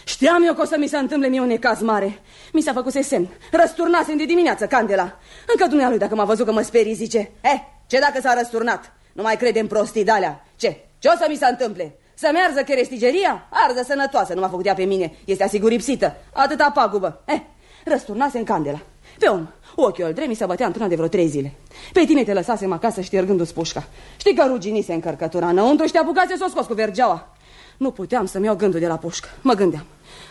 Știam eu că o să mi se întâmple mie un necaz mare Mi s-a făcut semn, răsturnasem de dimineață candela Încă dumnealui dacă m-a văzut că mă sperii zice Eh, ce dacă s-a răsturnat? Nu mai crede în prostii de-alea. Ce? Ce o să mi se întâmple? Să-mi arză cherestigeria? Arză sănătoasă, nu m-a făcut ea pe mine. Este asiguripsită. Atâta pagubă. Eh, răsturnase în candela. Pe om, ochiul îl mi se bătea într-una de vreo trei zile. Pe tine te lăsasem acasă ștergându-ți pușca. Știi că ruginise încărcătura înăuntru și te apucase să o scos cu vergeaua. Nu puteam să-mi iau gândul de la pușcă. Mă gândeam.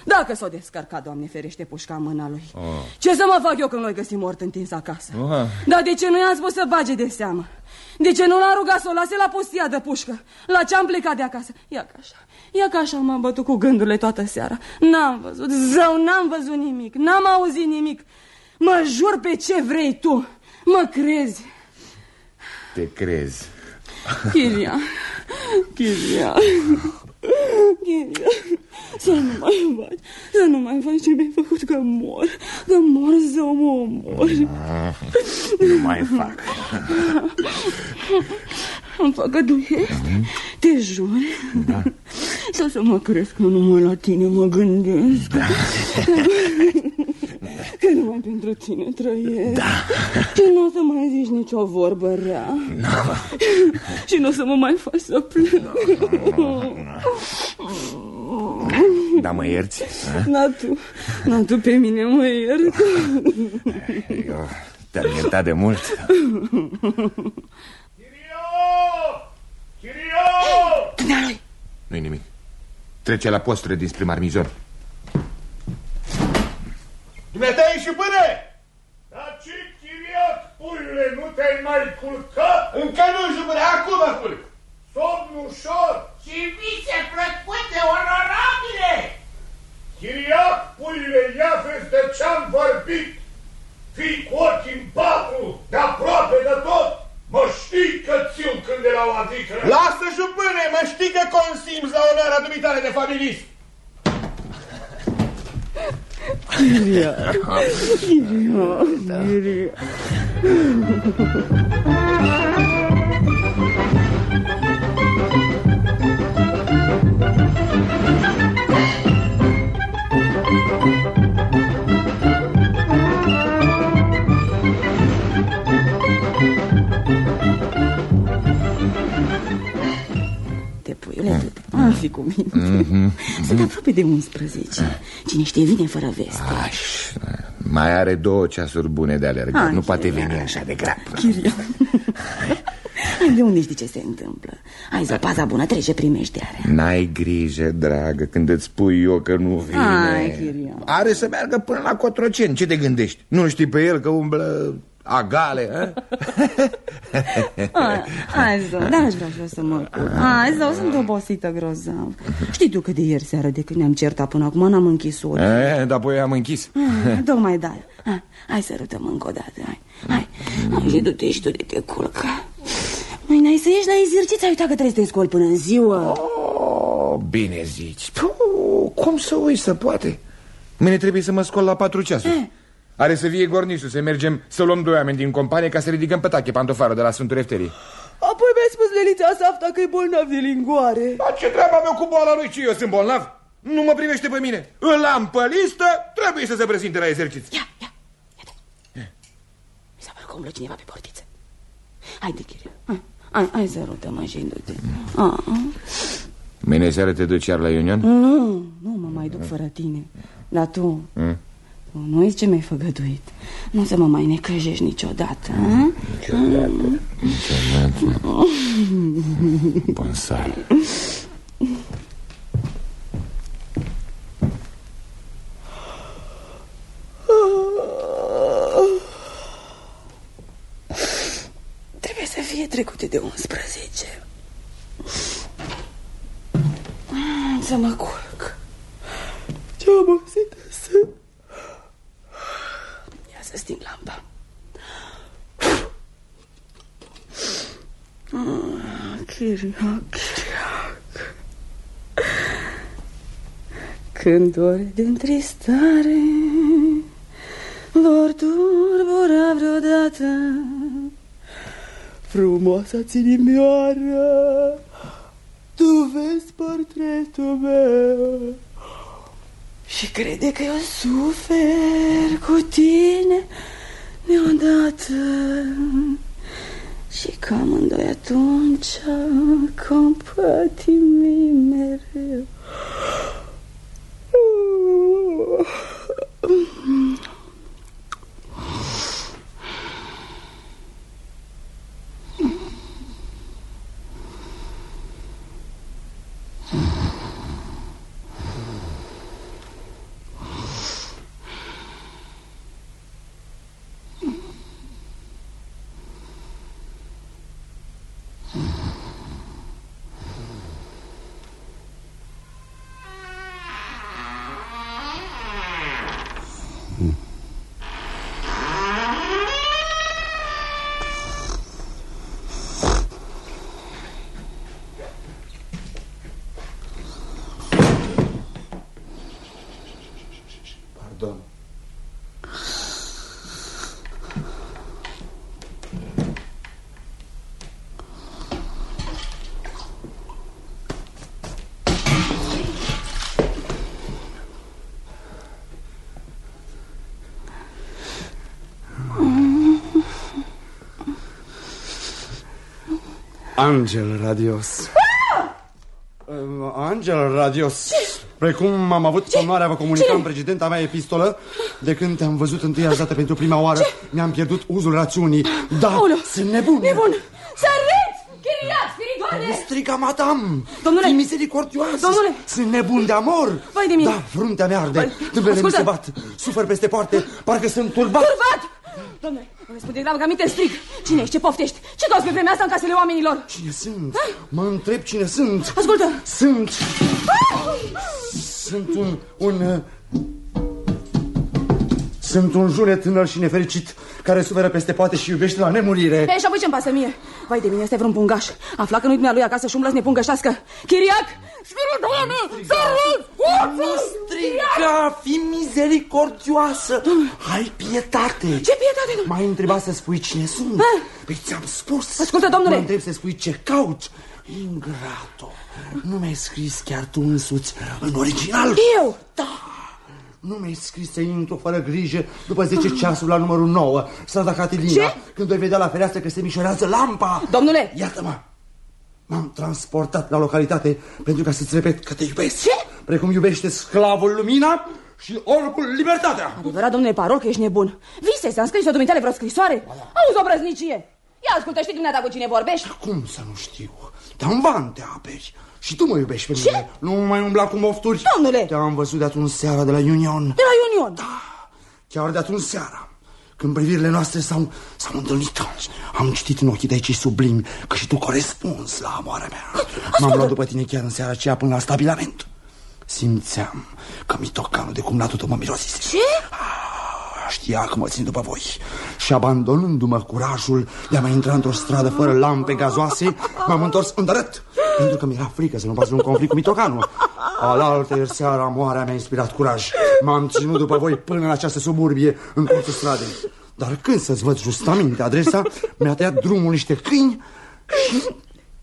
Dacă s-o descărca, Doamne ferește, pușca în mâna lui. oh. Ce să mă fac eu când noi găsim mort întins acasă? Oh. Dar de ce nu i-am spus să bage de seamă? De ce nu l-a rugat să o lase la postia de pușcă? La ce am plecat de acasă? Ia ca așa, ia ca așa m-am bătut cu gândurile toată seara. N-am văzut, zău, n-am văzut nimic, n-am auzit nimic. Mă jur pe ce vrei tu, mă crezi. Te crezi. Chiria, Chiria, Chiria, să nu mai faci, să nu mai faci ce mi-ai făcut că mor, că mor să mă omor. Nu mai fac. Îmi păgăduiești? Te juri? Da. Sau să mă crezi că numai la tine mă gândesc? Da. Că numai pentru tine trăiesc. Da. Și nu o să mai zici nicio vorbă rea. Da. Și nu o să mă mai faci să plâng. Da, mă ierți? a? Na tu, na tu pe mine mă iert. Eu te-am iertat de mult. Dumnealui! Nu-i nimic. Trece la posturile din spre marmizon. Dumneata și până! Dar ce chiriac, puiule, nu te-ai mai culcat? Încă nu, jupâne, acum mă culc. Somn ușor. Și vise plăcute, onorabile! Chiriac, puiule, ia vezi de ce-am vorbit. Fii cu ochii în patru, de aproape de tot. Mă știi că țiu când era o adică. Lasă, jupâne, mă știi că consimți la onoarea dumitare de familist. Chiria, Chiria, Chiria. Te puiule, tu, ah, fi cu mine. Mhm. Sunt aproape de 11. Cine știe, vine fără veste. Aș, mai are două ceasuri bune de alergat. Hai, nu poate Chiria. veni așa de grab. Chiria. Hai, de unde știi ce se întâmplă? Hai, zăpaza bună, trece primeștearea. N-ai grijă, dragă, când îți spui eu că nu vine. Hai, Chiria. Are să meargă până la Cotroceni. Ce te gândești? Nu știi pe el că umblă agale, a? Hai, hai, zău, dar aș vrea și eu să mă culc. Hai, zău, sunt obosită grozav. Știi tu că de ieri seară, de când ne-am certat până acum, n-am închis ori. E, dar apoi am închis. Ah, Tocmai da. Hai, hai să rutăm încă o dată. Hai, hai, hai și du-te și tu de te culcă. Măi, n-ai să ieși la exercițiu, ai uitat că trebuie să te scoli până în ziua. Oh, bine zici. Puh, cum să uiți, să poate? Mâine trebuie să mă scol la patru ceasuri. Are să vie gornișul, să mergem să luăm doi oameni din companie ca să ridicăm pe tache pantofarul de la Sfântul Efterii. Apoi mi-ai spus Lelița Safta că e bolnav de lingoare. Dar ce treaba mea cu boala lui? Ce eu sunt bolnav? Nu mă privește pe mine. Îl am pe listă, trebuie să se prezinte la exercițiu. Ia, ia, iată. Mi s-a părut că umblă cineva pe portiță. Hai de chirie. Hai, hai, hai să rutăm și du-te. Ah, Mâine seară te duci iar la Union? Nu, nu mă mai duc fără tine. Dar tu, Mm. Tu nu uiți ce mi-ai făgăduit. Nu să mă mai necăjești niciodată. a? Niciodată. Niciodată. Bonsai. Trebuie să fie trecute de 11. Să mă culc. Ce obosită sunt. Ia să sting lampa. Ah, Chiriac, chiriac. Când ori de întristare vor turbura vreodată Frumoasa ținimioară Tu vezi portretul meu Și crede că eu sufer cu tine Deodată? Și că amândoi atunci Compătimim mereu Pardon. Angel radios. Angel radios. Precum am avut Ce? onoarea vă comunica Ce? în precedenta mea epistolă, de când te-am văzut întâia dată pentru prima oară, mi-am pierdut uzul rațiunii. Da, Aoleu. sunt nebun. Nebun! Săriți! Chiriac, spiridoane! Striga, madam! Domnule! Fii misericordioasă! Domnule! Sunt nebun de amor! Vai de mine! Da, fruntea mea arde, Vai. tâmplele mi Ascultă. se bat, sufăr peste poarte, parcă sunt turbat. Turbat! Domnule, îmi spune grabă că aminte strig. Cine ești? Ce poftești? Ce cauți pe vremea asta în casele oamenilor? Cine sunt? Mă întreb cine sunt. Ascultă! Sunt... Sunt un... un... uh, Sunt un june tânăr și nefericit care suferă peste poate și iubește la nemurire. Ei, și apoi ce-mi pasă mie? Vai de mine, este vreun pungaș. Afla că nu-i lui acasă și umblă să ne pungășească. Chiriac! Spiridoane! Săriți! Nu striga, fi misericordioasă Ai pietate Ce pietate? M-ai întrebat să spui cine sunt Ah. Păi ți-am spus Ascultă, domnule. Mă întreb să spui ce cauți Ingrato Nu mi-ai scris chiar tu însuți în original Eu? Nu mi-ai scris să intru fără grijă după 10 ceasuri la numărul 9 Strada Catilina Ce? Când voi vedea la fereastră că se mișorează lampa Domnule! Iată-mă M-am transportat la localitate pentru ca să-ți repet că te iubesc Ce? Precum iubește sclavul lumina și orbul libertatea Adevărat, domnule parol, că ești nebun. Vise, ți-am scris-o dumitale vreo scrisoare? Auzi o brăznicie! Ia ascultă, știi dumneata cu cine vorbești? Cum să nu știu? Te-am van, te aperi și tu mă iubești pe mine. Nu mai umbla cu mofturi. Domnule! Te-am văzut de atunci seara de la Union. De la Union! Chiar de atunci seara. Când privirile noastre s-au, s-au întâlnit Am citit în ochii tăi cei sublimi Că și tu corespunzi la amoarea mea. M-am luat după tine chiar în seara aceea până la stabilament Simțeam că mitocanul de cumnatul tău mă mirosise. Ce? Știa că mă țin după voi. Și abandonându-mă curajul de a mai intra într-o stradă fără lampe gazoase M-am întors îndărât Pentru că mi-era frică să nu pas un conflict cu mitocanul Alaltă ieri seara moarea mi-a inspirat curaj. M-am ținut după voi până la această suburbie în colțul stradei. Dar când să-ți văd justamente adresa Mi-a tăiat drumul niște câini Și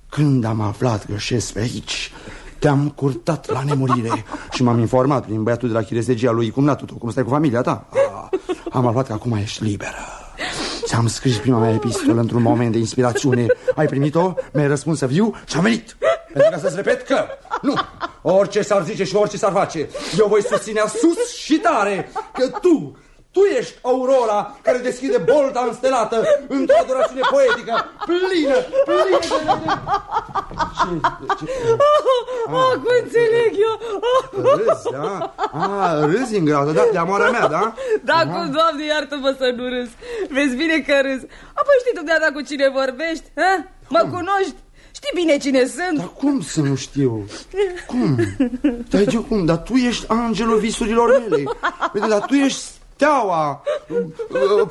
când am aflat că șezi pe aici te-am curtat la nemurire. Și m-am informat prin băiatul de la chirezegia lui cumnatul tău, cum stai cu familia ta. Ah, am aflat că acum ești liberă. Ți-am scris prima mea epistolă într-un moment de inspirațiune. Ai primit-o, mi-ai răspuns să viu și am venit. Pentru ca să-ți repet că, nu, orice s-ar zice și orice s-ar face, eu voi susține sus și tare că tu, tu ești aurora care deschide bolta înstelată într-o adorațiune poetică, plină, plină de... Acum înțeleg eu! Râzi, da? A, râzi în grau, da, de amoarea mea, da? Da, cum, doamne, iartă-mă să nu râzi. Vezi bine că râzi. Apoi știi dumneata cu cine vorbești? Ha? Mă cunoști? Știi bine cine sunt? Dar cum să nu știu? Cum? Dar eu cum? Dar tu ești angelul visurilor mele. Uite, dar tu ești steaua.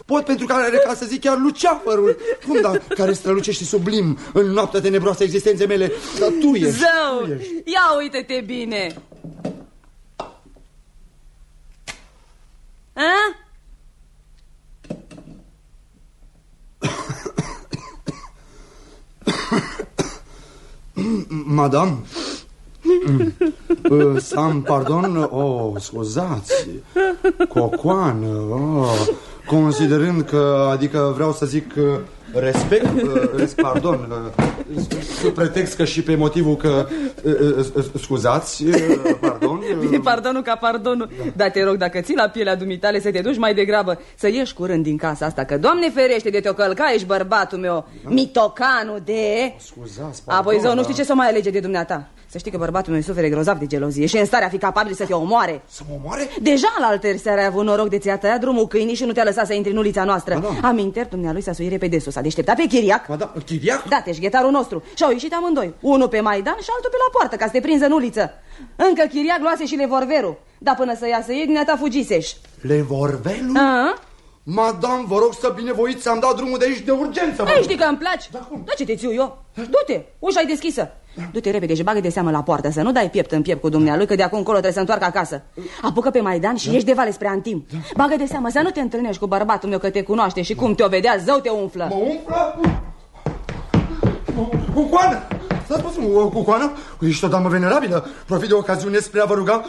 Pot pentru care, ca să zic chiar luceafărul. Cum, dar care strălucește sublim în noaptea tenebroasă a existenței mele. Dar tu ești. Zău, Tu ești. ia uite-te bine. A? Madame? Mm. Uh, Sam, pardon, oh, scuzați Cocoană, oh, Considerând că, adică vreau să zic uh, Respect, uh, res, pardon uh, Sub pretext că și pe motivul că uh, uh, uh, Scuzați, uh, pardon Bine, pardonul ca pardonul Da. te rog, dacă ții la pielea dumitale Să te duci mai degrabă Să ieși curând din casa asta Că, Doamne ferește de te-o călca Ești bărbatul meu Mitocanul de... Scuzați, pardon Apoi, zău, nu dar- știu ce să mai alege de dumneata Să știi că bărbatul meu suferă grozav de gelozie Și e în stare a fi capabil să te omoare Să mă omoare? Deja la alteri seara ai avut noroc de ți-a tăiat drumul câinii Și nu te-a lăsat să intri în ulița noastră Madame. Aminteri, dumnealui s-a suit repede sus A deșteptat pe chiriac Madame, chiriac? Da, teșghetarul nostru Și au ieșit amândoi Unul pe Maidan și altul pe la poartă Ca să te prinză în uliță Încă chiriac luase și levorverul Dar până să iasă ei, dumneata fugiseși Le vorbelu? A? Madame, vă rog să binevoiți Am dat drumul de aici de urgență vă Ei, rog. știi că îmi placi? Da, cum? Da, ce te țiu eu? Du-te, ușa e deschisă Du-te repede și bagă de seamă la poartă Să nu dai piept în piept cu dumnealui Că de acum încolo trebuie să întoarcă acasă Apucă pe Maidan și ieși de vale spre Antim Bagă de seamă să nu te întâlnești cu bărbatul meu Că te cunoaște și cum te-o vedea, zău te umflă Mă umflă? Cu coană! Stați puțin, o cucoană? Ești o damă venerabilă. Profit de ocaziune spre a vă ruga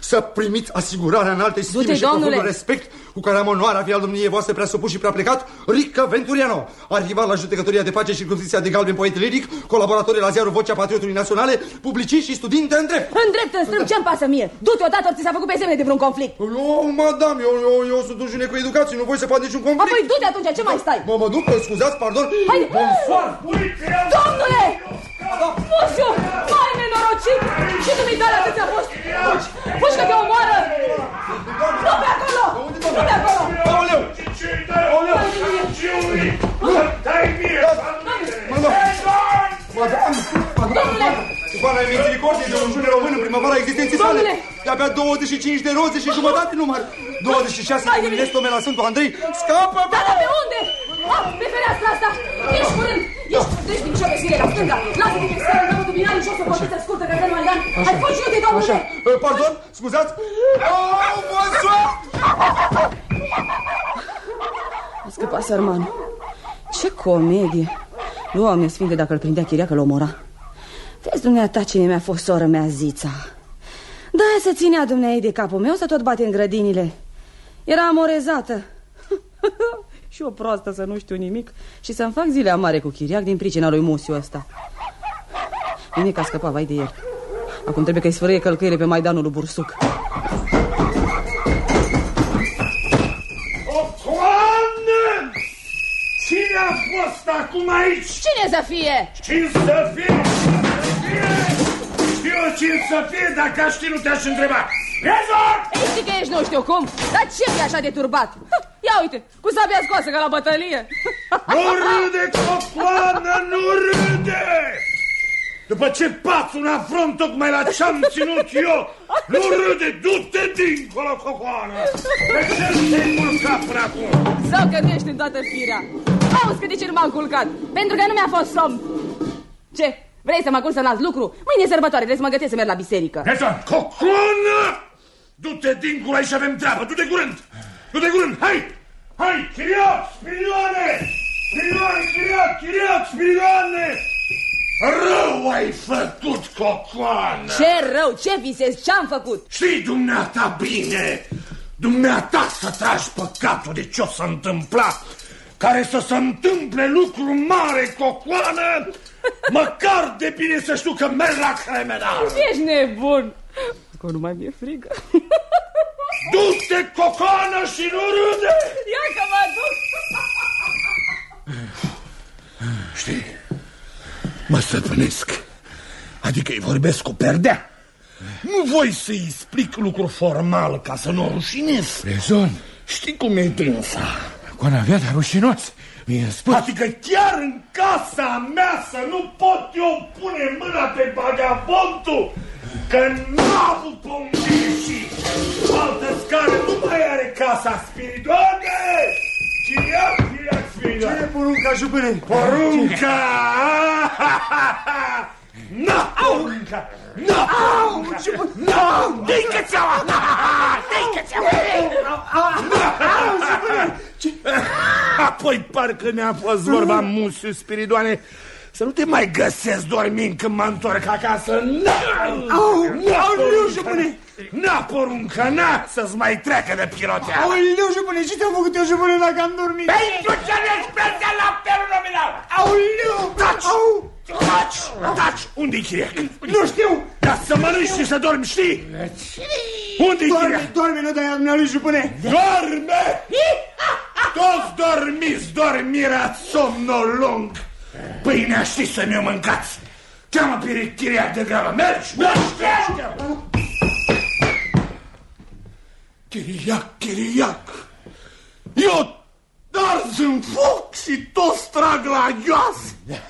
să primiți asigurarea în alte stime și domnule. profundul respect cu care am onoarea fi al domniei voastre prea supus și prea plecat, Rica Venturiano, arhivar la judecătoria de pace și circunstiția de Galben Poet Liric, colaborator la ziarul Vocea Patriotului Naționale, publicist și studinte în drept. În drept, în strâmb, ce-mi pasă mie? Du-te odată, ori ți s-a făcut pe semne de vreun conflict. Nu, madame, eu, eu, eu sunt un june cu educație, nu voi să fac niciun conflict. Apoi du-te atunci, ce mai stai? Mă, mă duc, scuzați, pardon. Hai! Domnule! Mușu! Mai nenorocit! Și dumitale atâția fost! Fugi! Fugi că te omoară! Nu pe acolo! Nu pe acolo! Aoleu! Aoleu! Dai mie! Madame, madame, Ivana e misericordie de un june român în primăvara existenței sale. Domnule! De abia 25 de roze și jumătate număr. 26 de luminezi tome la Sfântul Andrei. Scapă, Da, da, pe unde? Ah, pe fereastra asta! Ești curând! Ești treci din șope zile la stânga! Lasă-te pe scară, dă tu binari jos o coșiță scurtă ca Zenu Alian! Hai, fugi, du-te, Așa, domnule! Uh, pardon, scuzați. Oh, bonsoir! A scăpat sărmanul. Ce comedie! Doamne sfinte, dacă îl prindea chiriacă, îl omora. Vezi, dumneata, cine mi-a fost soră mea, Zița. Da, să ținea dumneai de capul meu să tot bate în grădinile. Era amorezată. și o proastă să nu știu nimic și să-mi fac zile amare cu chiriac din pricina lui Musiu ăsta. Bine că a scăpat, vai de el. Acum trebuie că-i sfărâie călcăire pe Maidanul lui Bursuc. Ocoană! Cine a fost acum aici? Cine să fie? Cine să fie? Știu cine să fie, dacă aș ști nu te-aș întreba. Rezort! Ei, știi că ești nu știu cum, dar ce e așa de turbat? Ia uite, cu sabia scoasă ca la bătălie. Nu râde, cocoană, nu râde! După ce pați un afront tocmai la ce-am ținut eu, nu râde, du-te dincolo, cocoană! De ce te-ai culcat până acum? Sau că nu ești în toată firea. Auzi că de ce nu m-am culcat? Pentru că nu mi-a fost somn. Ce? Vrei să mă culc să las lucru? Mâine e sărbătoare, trebuie să mă gătesc să merg la biserică. Rezon, cocoană! Du-te dincolo, aici avem treabă, du-te curând! Du-te curând, hai! Hai, chiriac, spirioane! Spirioane, chiriac, chiriac, spirioane! Rău ai făcut, cocoană! Ce rău, ce visezi, ce-am făcut? Știi dumneata bine, dumneata să tragi păcatul de ce o să întâmpla, care să se întâmple lucru mare, cocoană, măcar de bine să știu că merg la cremenal. Ești nebun. Că nu mai mi-e frică. Du-te, cocoană, și nu râde! Ia că mă duc! Știi, mă stăpânesc, adică îi vorbesc cu perdea. Nu voi să-i explic lucru formal ca să nu o rușinez. Rezon, Știi cum e dânsa? cu avea de rușinos. Mi-e spus. Adică chiar în casa mea să nu pot eu pune mâna pe vagabondul Că n-a avut pe unde ieși Altă scară nu mai are casa Spiridoane Chiriac, chiriac, Ce Spiridoane e porunca, jupâne? Porunca! Na, porunca! Na, porunca! Na, dă-i cățeaua! Dă-i cățeaua! Apoi parcă ne-a fost vorba musiu, Spiridoane, să nu te mai găsesc dormind când mă întorc acasă. Au, aoleu, jupâne! Na, porunca, na, să-ți mai treacă de pirotea. Aoleu, jupâne, ce te-am făcut eu, jupâne, dacă am dormit? Pentru ce respecte la apelul nominal? Aoleu! Taci! Au! Taci! Taci! Unde-i chiriac? Nu știu! Dar să mănânci și să dormi, știi? Unde-i Doarme, chiriac? doarme, nu dai al lui jupâne! Doarme! Toți dormiți, dormirea somnul lung. Pâinea știți să mi-o mâncați. Cheamă pe chiriac de grabă. Mergi, mergi, mergi! Chiriac, chiriac. Eu ars în foc și toți trag la ioasă.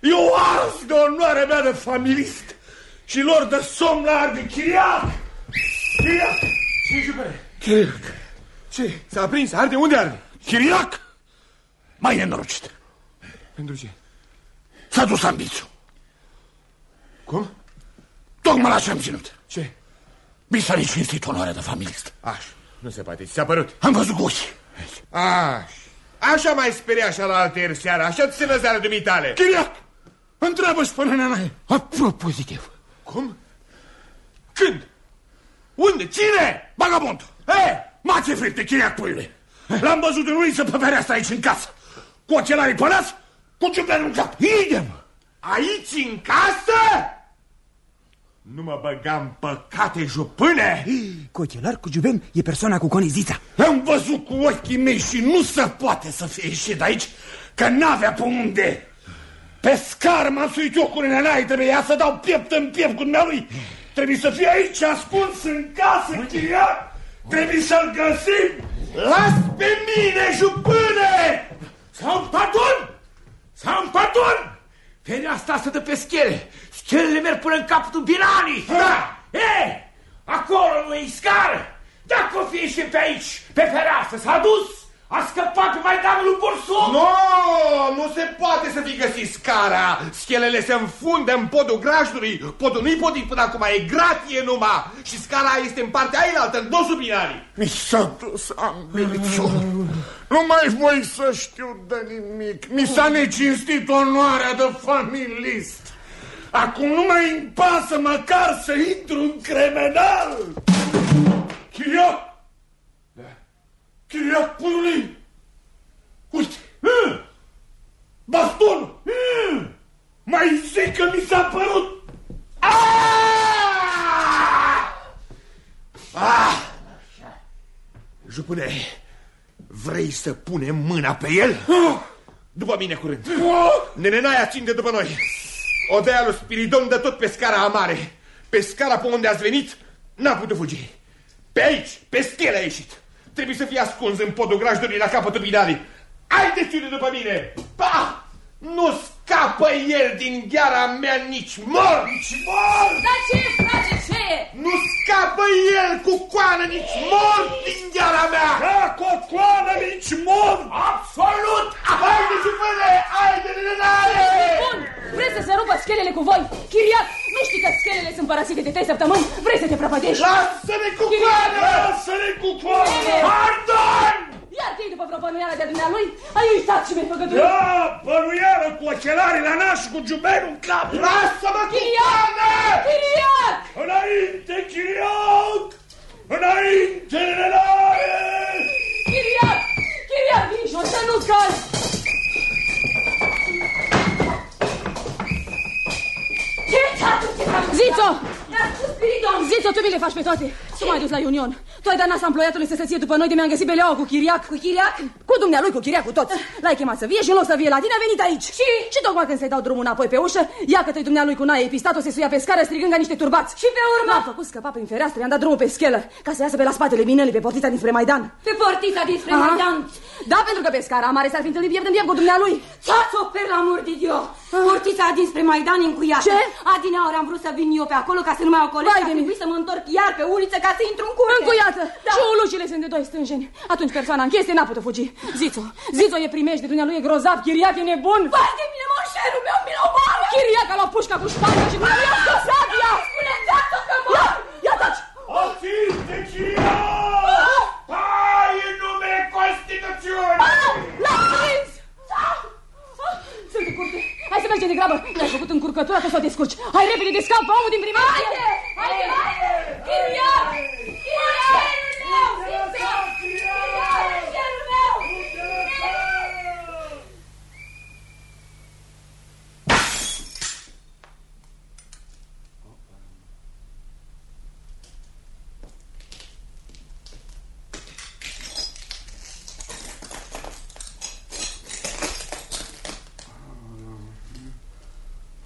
Eu ars de onoarea mea de familist și lor de somn la arde chiriac. Chiriac. Ce, jupâne? Chiriac. Ce? S-a aprins? Arde? Unde arde? Chiriac? Mai nenorocit. Pentru ce? S-a dus ambițiu. Cum? Tocmai la ce am ținut. Ce? Mi s-a cinstit onoarea de familist. Aș, nu se poate, ți s-a părut. Am văzut cu ochii. Aș. Așa mai speria așa la alte ieri seara, așa ți se năzeară dumitale. Chiriac! Întreabă-și până nenaie. Propozitiv. Cum? Când? Unde? Cine? Vagabond! Hei! Mațe fripte, chiriac puiule! L-am văzut în uliță pe fereastră aici în casă. Cu ochelarii pălați, cu ciuperul în cap. Idem! Aici, în casă? Nu mă băgam păcate, jupâne! Cu ochelar, cu giuben, e persoana cu conizița. Am văzut cu ochii mei și nu se poate să fie ieșit de aici, că n-avea pe unde. Pe scară m-am suit eu cu nenaie, trebuie ea să dau piept în piept cu dumnealui. Trebuie să fie aici ascuns în casă, chiriac. Trebuie să-l găsim. Las pe mine, jupâne! Sau pardon! Sau pardon! Fereastra să dă pe schele. Schelele merg până în capătul biranii. Da! E, acolo nu e scară. Dacă o fie și pe aici, pe fereastră, s-a dus. A scăpat pe Maidanul Bursu. Nu, nu se poate să fi găsit scara. Schelele se înfundă în podul grajdului. Podul nu-i podit până acum, e gratie numai. Și scara este în partea ailaltă, în dosul binarii. Mi s-a dus ambițiu. Nu mai voi să știu de nimic. Mi s-a necinstit onoarea de familist. Acum nu mai îmi pasă măcar să intru în cremenal. Chiriac! Chiriac, puiului! Uite! Hă! Baston! Hă! Mai zic că mi s-a părut! Ah! Jupâne, vrei să punem mâna pe el? După mine curând. Nenenaia ținde după noi. Odea lui Spiridon de tot pe scara amare. Pe scara pe unde ați venit, n-a putut fugi. Pe aici, pe schele a ieșit. Trebuie să fie ascuns în podul grajdului la capătul binalii. Haideți-le după mine! Pa! Nu scapă el din gheara mea nici mor! Nici mor! Dar ce face ce? Nu scapă el cu coană nici mor din gheara mea! Da, cu o coană nici mor! Absolut! Haide, jupâne! Haide, nenaie! Bun! Vreți să se rupă schelele cu voi? Chiriac, nu știi că schelele sunt părăsite de trei săptămâni? Vreți să te prăpădești? Lasă-ne cu coană! Lasă-ne cu coană! Pardon! Iar te după vreo bănuială de dumnealui? Ai uitat ce mi-ai făgăduit? Da, bănuială cu ochelarii la nas și cu giuberul în cap! Lasă-mă cu Chiriac! Chiriac! Înainte, Chiriac! Înainte, nenaie! Chiriac! Chiriac, vini și să nu cazi! Ce ți-a dus? Ce ți-a dus? Zițo! Spiridon! Zițo, tu mi le faci pe toate. Tu m-ai dus la Union. Tu ai dat nasa împloiatului să se ție după noi de mi-am găsit pe leaua cu chiriac. Cu chiriac? Cu dumnealui, cu chiriac, cu toți. L-ai chemat să vie și în loc să vie la tine a venit aici. Și? Și tocmai când să-i dau drumul înapoi pe ușă, ia că te dumnealui cu naie epistatul se suia pe scară strigând ca niște turbați. Și pe urmă? M-a făcut scăpa prin fereastră, i-am dat drumul pe schelă, ca să iasă pe la spatele minălii pe portița dinspre Maidan. Pe portița dinspre Aha. Maidan? Da, pentru că pe scara mare s-ar fi întâlnit piept în piept cu dumnealui. Ți-ați o per la mordidio! Portița dinspre Maidan încuiată. Ce? Adineauri am vrut să vin eu pe acolo ca să nu mai ocolesc, Vai a de mine. trebuit să mă întorc iar pe uliță ca să intru în curte. Încuiată! Da. Și ulucile sunt de doi stânjeni. Atunci persoana în chestie n-a putut fugi. Zițo, Zițo e primești de dumnealui e grozav, chiriac e nebun. Vai de mine, moșerul meu, mi-l omoară! Chiriac a luat pușca cu șpanga și dumnealui a scos sabia. Spuneți-o că mă... Ia, ia taci! Oținte, Chiriac! Hai în nume Constituțiunii! L-am prins! Sunt în curte. Hai să mergem de grabă. Ne-ai făcut încurcătura, tu să o descurci. Hai repede de scap pe omul din prima Haide! Haide! Haide! Chiriac! Chiriac! Chiriac! Chiriac!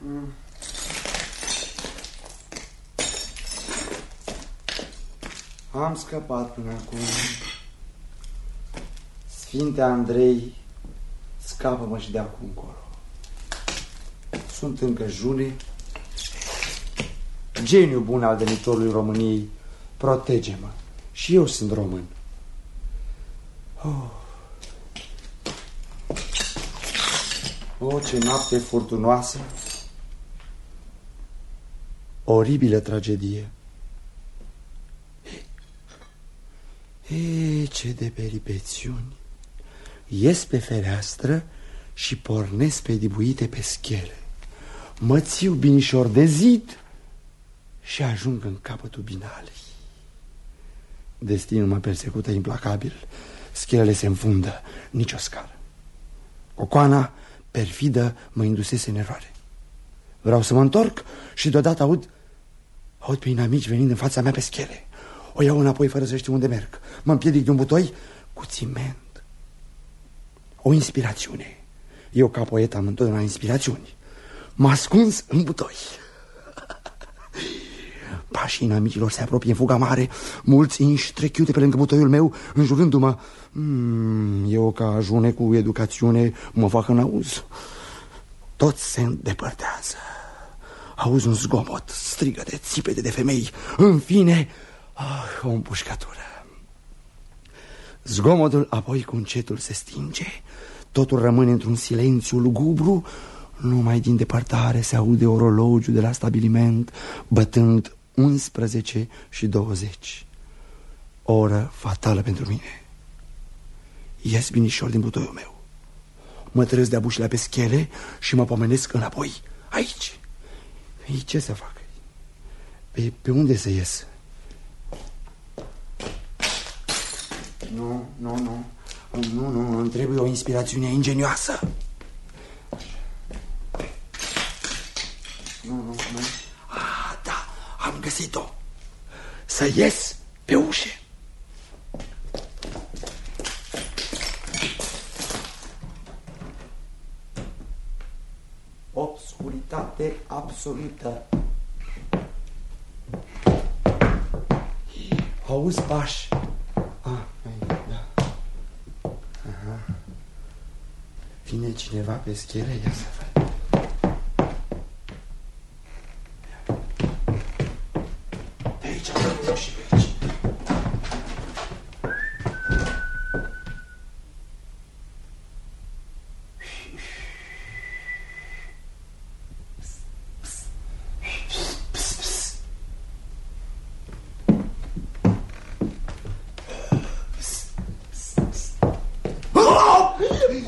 meu! Am scăpat până acum. Sfinte Andrei, scapă-mă și de acum încolo. Sunt încă june. Geniu bun al venitorului României, protege-mă. Și eu sunt român. Oh. O, ce noapte furtunoasă! Oribilă tragedie. E, ce de peripețiuni! Ies pe fereastră și pornesc pe dibuite pe schele. Mă țiu binișor de zid și ajung în capătul binalei. Destinul mă persecută implacabil, schelele se înfundă, nicio scară. Cocoana perfidă mă indusese în eroare. Vreau să mă întorc și deodată aud, aud pe inamici venind în fața mea pe schele. O iau înapoi fără să știu unde merg. Mă împiedic de un butoi cu ciment. O inspirațiune. Eu ca poet am întotdeauna inspirațiuni. M-a ascuns în butoi. Pașii inamicilor se apropie în fuga mare, mulți inși trec iute pe lângă butoiul meu, înjurându-mă. Mm, eu, ca ajune cu educațiune, mă fac în auz. Toți se îndepărtează. Auzi un zgomot, strigă de țipete de femei. În fine, ah, o împușcătură. Zgomotul apoi cu încetul se stinge. Totul rămâne într-un silențiu lugubru. Numai din depărtare se aude orologiu de la stabiliment, bătând 11 și 20. Oră fatală pentru mine. Ies binișor din butoiul meu. Mă trăiesc de abușile pe schele și mă pomenesc înapoi. Aici. Ei, ce să fac? Pe, pe unde să ies? Nu, nu, nu. Nu, nu, îmi trebuie o inspirațiune ingenioasă. Nu, nu, nu. Ah, da, am găsit-o. Să ies pe ușe. Obscuritate absolută. Auzi pași. Cineva pe schere, ia să văd. Pe aici, pe și pe aici.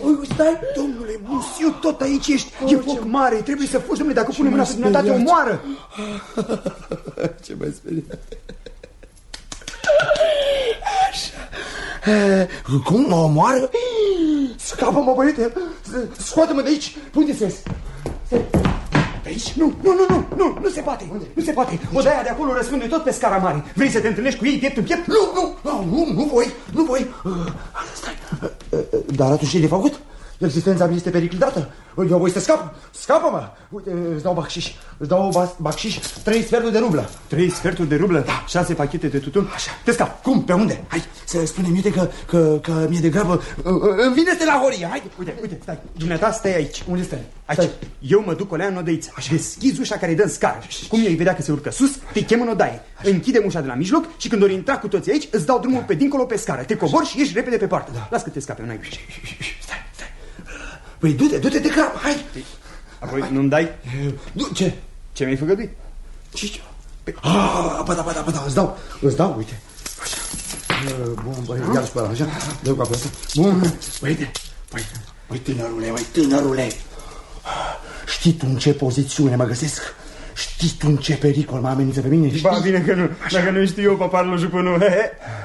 Ui, stai, domnule, Musiu, tot aici ești. E foc mare, trebuie să fugi, domnule, dacă pune mâna pe dumneavoastră, te omoară. Ce mai speriat. Așa. Eh, Cum mă omoară? Scapă-mă, băiete! Scoate-mă de aici! Unde să ies? Pe aici? Nu, nu, nu, nu, nu, nu se poate, Unde? nu se poate. Odaia de acolo răspunde tot pe scara mare. Vrei să te întâlnești cu ei piept în piept? Nu, nu, nu, nu, nu voi, nu voi. Uh, Stai, Uh, uh, dar atunci ce de făcut? Existența mea este periclitată. Eu voi să scap. Scapă-mă. Uite, îți dau bacșiș. Îți dau bas- bacșiș trei sferturi de rublă. Trei sferturi de rublă? Da. Șase pachete de tutun? Așa. Te scap. Cum? Pe unde? Hai, să spune mi că, că, că mi-e de grabă. Uh, uh, Îmi vine să la horie. Hai. Uite, uite, stai. Dumneata stai aici. Unde stai? Aici. Stai. Eu mă duc o lea în odăiță. Așa. Deschizi ușa care dă în scară. Cum ei vedea că se urcă sus, te chem în odaie. Închidem ușa de la mijloc și când ori intra cu toții aici, îți dau drumul pe dincolo pe scară. Te cobori și ieși repede pe poartă. Da. Las că te scape, n-ai grijă. Păi du-te, du-te de grabă, hai. Apoi nu-mi dai? Du, ce? Ce mi-ai făgăduit? Ce? Ah, bă, da, bă, da, bă, da, îți dau, îți dau, uite. Așa. Uh, Bun, băi, ia-l spăla, așa. Dă-l cu apă asta. Bun, uite. Băi, băi, tânărule, băi, tânărule. Știi tu în ce pozițiune mă găsesc? Știți tu în ce pericol mă amenință pe mine? Știți? Ba, bine că nu. Dacă nu știu eu, paparul jupânul.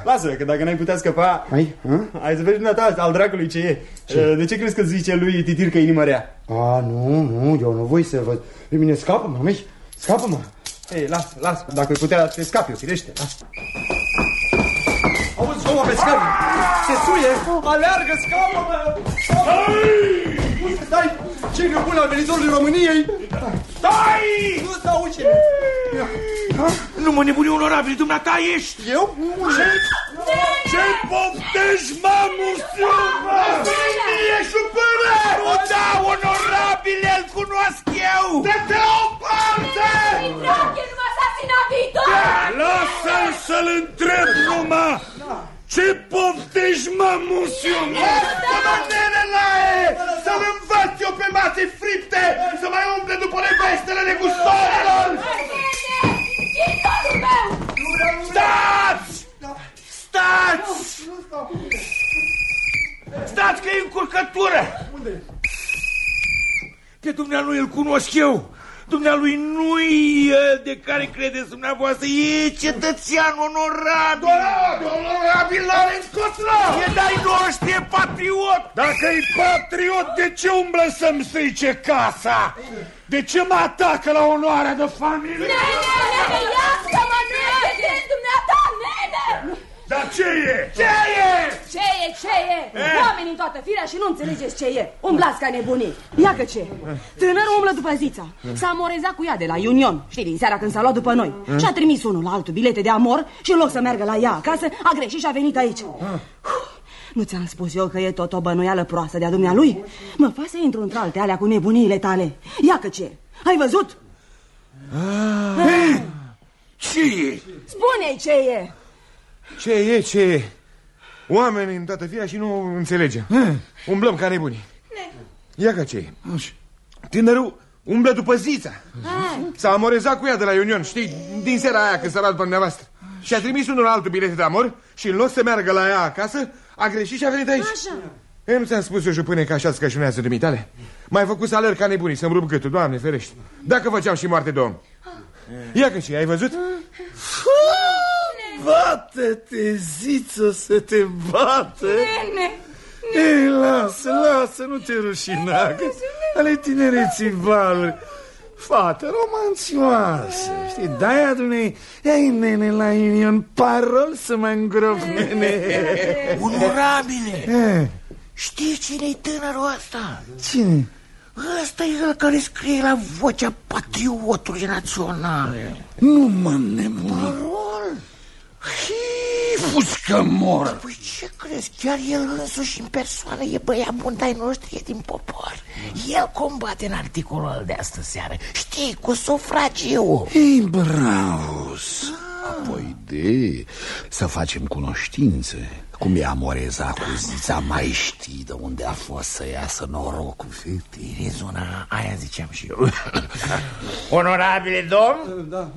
Lasă, că dacă n-ai putea scăpa... Hai? Hai să vezi dumneata, al dracului ce e. Ce? De ce crezi că zice lui Titir că inima rea? A, nu, nu, eu nu voi să văd. Pe mine scapă-mă, măi, scapă-mă. Ei, las, las, dacă îi putea te scapi, eu, firește, las. Auzi, omul pe scară, se suie, aleargă, scapă-mă! Unde stai? Ce nebun al venizorului României? Stai! Nu stau ce? Nu mă nebuni onorabil, dumneata ești! Eu? Ce, ce poftești, mamă, mă? Mie șupâră! Nu da, onorabile, îl cunosc eu! Dă-te la o parte! Drache, nu mă asasina viitor! Lasă-l să-l întreb numai! Ce poftești, mă, musiu? Mă, nenelae! Să-l învăț eu pe mate fripte să mai umple după nevestele negustorilor! Viitorul meu! Stați! Stați! Stați că e încurcătură! Unde? Pe dumnealui îl cunosc eu! Dumnealui nu e el de care credeți dumneavoastră, e cetățean onorabil. Da, onorabil n-are scotla! E dai noștri, e patriot. Dacă e patriot, de ce umblă să-mi strice casa? De ce mă atacă la onoarea de familie? Nene, nene, iasă-mă, nene! Dumneata, nene! Dar ce e? Ce e? Ce e, ce e? Oameni în toată firea și nu înțelegeți ce e. Umblați ca nebunii. Ia că ce? Tânărul umblă după zița. S-a amorezat cu ea de la Union. Știi, din seara când s-a luat după noi. Și a trimis unul la altul bilete de amor și în loc să meargă la ea acasă, a greșit și a venit aici. Nu ți-am spus eu că e tot o bănuială proastă de-a dumnealui? Mă fac să intru într-alte alea cu nebuniile tale. Ia că ce? Ai văzut? Ce e? Spune-i ce e! Ce e, ce e? Oameni în toată firea și nu înțelegem. Umblăm ca nebuni. Ia ca ce e? Tânărul umblă după zița. S-a amorezat cu ea de la Union, știi? Din seara aia când s-a luat pe dumneavoastră. Și a trimis unul la altul bilete de amor și în loc să meargă la ea acasă, a greșit și a venit aici. Așa. E, nu ți-am spus eu, jupâne, că așa-ți cășunează dumitale? Mai făcut să alerg ca nebunii, să-mi rup gâtul, doamne, ferește. Dacă făceam și moarte de om. Ia că ce, ai văzut? Bate-te, ziță să te bată. Nene! Ei, lasă, lasă, nu te rușina, că ale tinereții valuri. Fată romanțioasă, știi, de-aia dumnei, ei, nene, la Union, parol să mă îngrop, nene. Onorabile! Eh, Știi cine-i tânărul ăsta? Cine? Ăsta e el care scrie la vocea patriotului național. Nu mă nebuni. Parol? Fuscă mor. Păi ce crezi? Chiar el însuși în persoană e băiat bun de noștri, e din popor. El combate în articolul de astă seară. Știi, cu sufragiu. Ei, bravo! Apoi de să facem cunoștințe. Cum e amoreza cu zița, mai știi de unde a fost să iasă norocul, fete? E zona aia ziceam și eu. Onorabile domn, Da.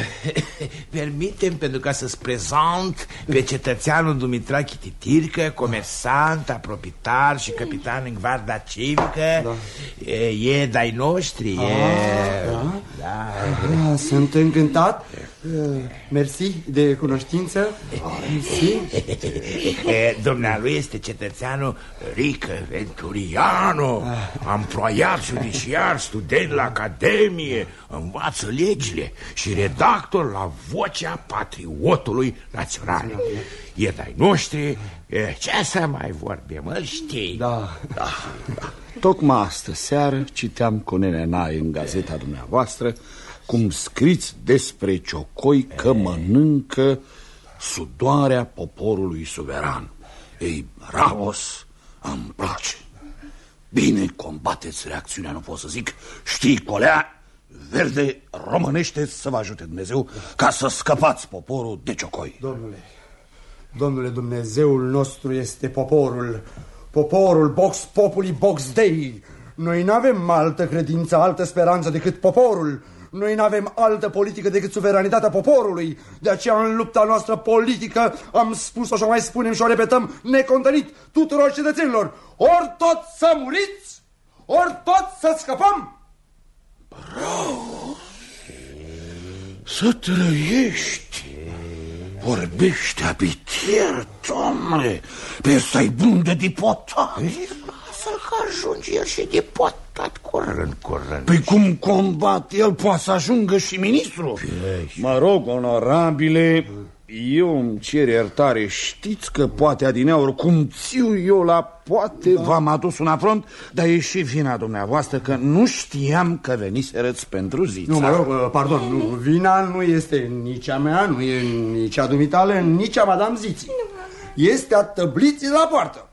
permitem pentru ca să-ți prezent pe cetățeanul Dumitrache Titircă, comersant, apropitar și capitan în gvarda civică. E, e dai noștri, e... da? Da. Ah, sunt încântat. Eh, Mersi de cunoștință. Mersi. E, Dumnealui este cetățeanul Rică Venturiano, amploiat judiciar, student la academie, învață legile și redactor la Vocea Patriotului Național. E dai noștri, e, ce să mai vorbim, îl știi. Da. Da, da. Tocmai astă seară citeam cu nenenaie în gazeta dumneavoastră cum scriți despre ciocoi că mănâncă sudoarea poporului suveran. Ei, bravos, îmi place. Bine combateți reacțiunea, nu pot să zic. Știi, colea, verde românește să vă ajute Dumnezeu ca să scăpați poporul de ciocoi. Domnule, domnule, Dumnezeul nostru este poporul. Poporul, box populi, box dei. Noi nu avem altă credință, altă speranță decât poporul. Noi nu avem altă politică decât suveranitatea poporului. De aceea, în lupta noastră politică, am spus-o și o mai spunem și o repetăm necontănit tuturor cetățenilor. Ori tot să muriți, ori tot să scăpăm. Să trăiești Vorbește abitier, domnule Pe ăsta-i bun de dipotat Să-l că ajunge el și de potat curând, curând. Păi cum combat el poate să ajungă și ministru. Mă rog, onorabile Eu îmi cer iertare. Știți că poate adineauri Cum țiu eu la poate V-am adus un afront Dar e și vina dumneavoastră Că nu știam că veniserăți pentru zița Nu, mă rog, uh, pardon, nu, vina nu este nici a mea, nu e nici a dumitale, nici a Madame Ziții. Este a tăbliții de la poartă.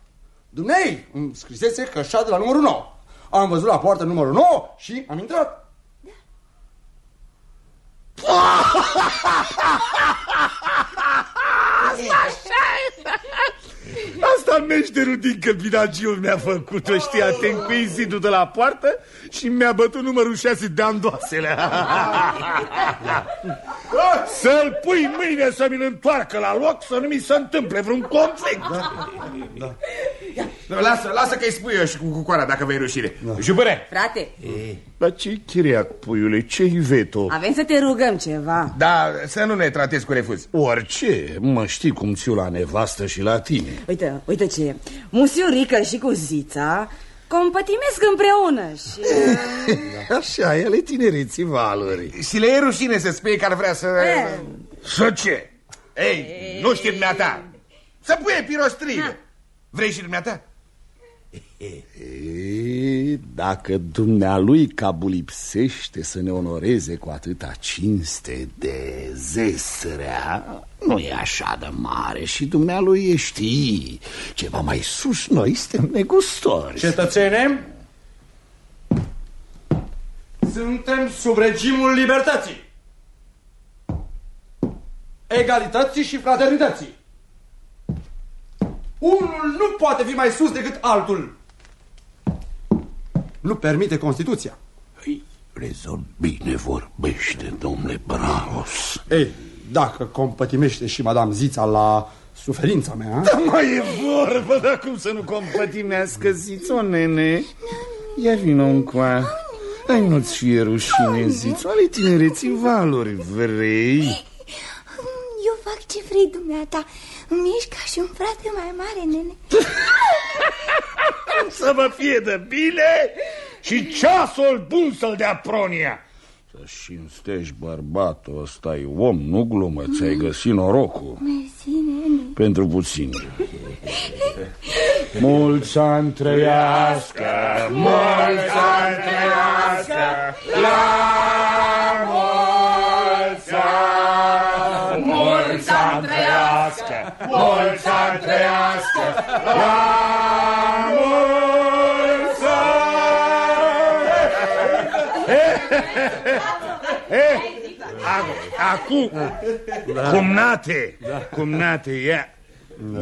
Dumnei, îmi scrisese că șade la numărul 9. Am văzut la poartă numărul 9 și am intrat. Asta meșterul din căpinagiul mi-a făcut-o, știi, atent cu zidul de la poartă și mi-a bătut numărul 6 de andoasele. Să-l pui mâine să mi-l întoarcă la loc, să nu mi se întâmple vreun conflict. Da, da. Lasă, lasă că-i spui eu și cu cucoara dacă vei rușine. Da. Jupâne! Frate, Dar ce chiriac, puiule, ce-i veto? avem să te rugăm ceva. Da, să nu ne tratezi cu refuz. Orice, mă știi cum țiu la nevastă și la tine. Uite, uite ce Musiurică și cu Zița compătimesc împreună și... Așa, ele tinereții valori. Și le e rușine să spui că ar vrea să... E. Să ce? Ei, nu știi dumneata. Să pui pirostrigă. Vrei și dumneata? E, dacă dumnealui cabulipsește să ne onoreze cu atâta cinste de zesrea, nu e așa de mare și dumnealui e știi. Ceva mai sus, noi suntem negustori. Cetățene, suntem sub regimul libertății, egalității și fraternității. Unul nu poate fi mai sus decât altul. Nu permite Constituția. Rezon bine vorbește, domnule Bravos. Ei, dacă compătimește și Madame Zița la suferința mea... Da, mai e vorbă, dar cum să nu compătimească zițo, nene? Ia vină încoa. Ai nu-ți fie rușine, zițo, ale tinereții valori, vrei? Eu fac ce vrei dumneata Îmi ești ca și un frate mai mare, nene Să vă fie de bine și ceasul bun să-l dea pronia. Să-și cinstești bărbatul ăsta e om, nu glumă, ți-ai găsit norocul. Mersi, nene Pentru puțin. Mulți ani trăiască, mulți ani trăiască, la mulți ani trăiască, la mulți ani. Acum, cumnate, cumnate, ia,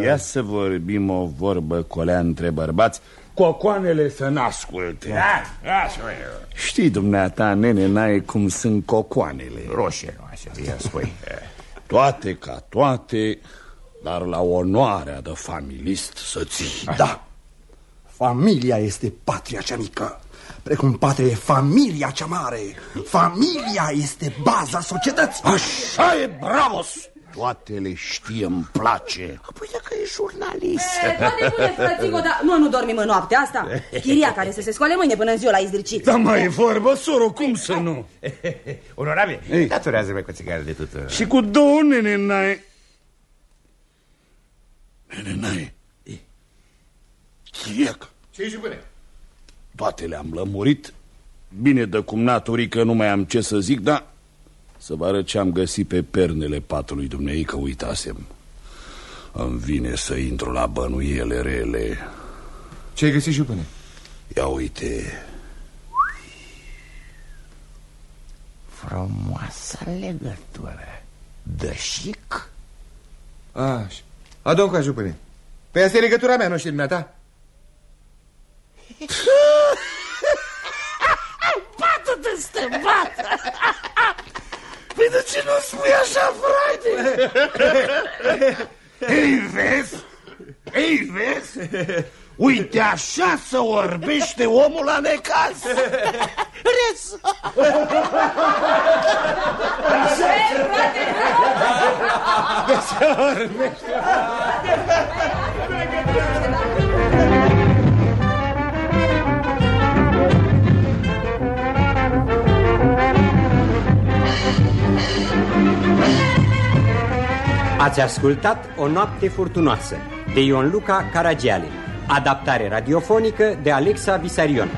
ia să vorbim o vorbă colea între bărbați, cocoanele să n-asculte. Da, așa e. Știi, dumneata, nene, n-ai cum sunt cocoanele. Roșie, nu așa, ia spui. Toate ca toate, dar la onoarea de familist să ții. Da, familia este patria cea mică Precum patria e familia cea mare Familia este baza societății Așa e, bravos! Toate le știe, îmi place. Păi dacă e jurnalist E, Poate pune frățico, dar nu, nu dormim în noaptea asta Chiria care să se scoale mâine până în ziua la izdricit Da, mai e vorbă, soro, cum să nu? Onorabil, Ei. datorează-mi cu țigară de tuturor. Și cu două nene n-ai... Nene n-ai... Chiriac, Ce-i jupâne? toate le-am lămurit. Bine de cum naturică nu mai am ce să zic, dar să vă arăt ce am găsit pe pernele patului dumnei că uitasem. Îmi vine să intru la bănuiele rele. Ce-ai găsit, jupâne? Ia uite, Frumoasă legătură. Dășic? Așa. Adu-o cu jupâne. Păi asta e legătura mea, nu știi dumneata? Bată-te, te bată! Păi de ce nu spui așa, frate? Ei, vezi? Ei, vezi? Uite, așa să orbește omul la necaz. Rez! Ați ascultat O noapte furtunoasă de Ion Luca Caragiale Adaptare radiofonică de Alexa Visarion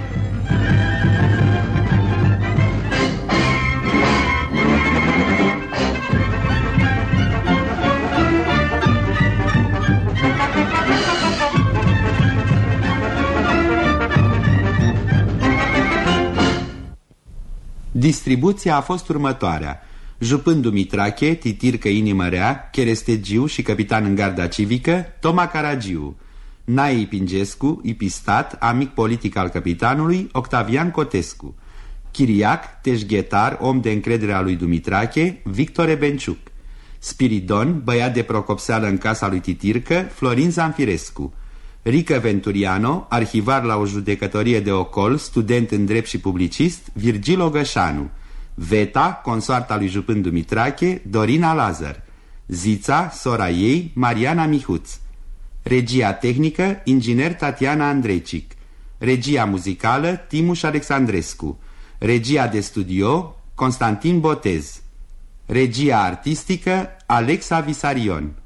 Distribuția a fost următoarea. Jupân Dumitrache, Titircă Inimă Rea, Cherestegiu și capitan în garda civică, Toma Caragiu. Nai Ipingescu, Ipistat, amic politic al capitanului, Octavian Cotescu. Chiriac, teșghetar, om de încredere al lui Dumitrache, Victor Ebenciuc. Spiridon, băiat de procopseală în casa lui Titircă, Florin Zanfirescu. Rică Venturiano, arhivar la o judecătorie de ocol, student în drept și publicist, Virgil Ogășanu. Veta, consoarta lui Jupân Dumitrache, Dorina Lazar. Zița, sora ei, Mariana Mihuț. Regia tehnică, inginer Tatiana Andrecic. Regia muzicală, Timuș Alexandrescu. Regia de studio, Constantin Botez. Regia artistică, Alexa Visarion.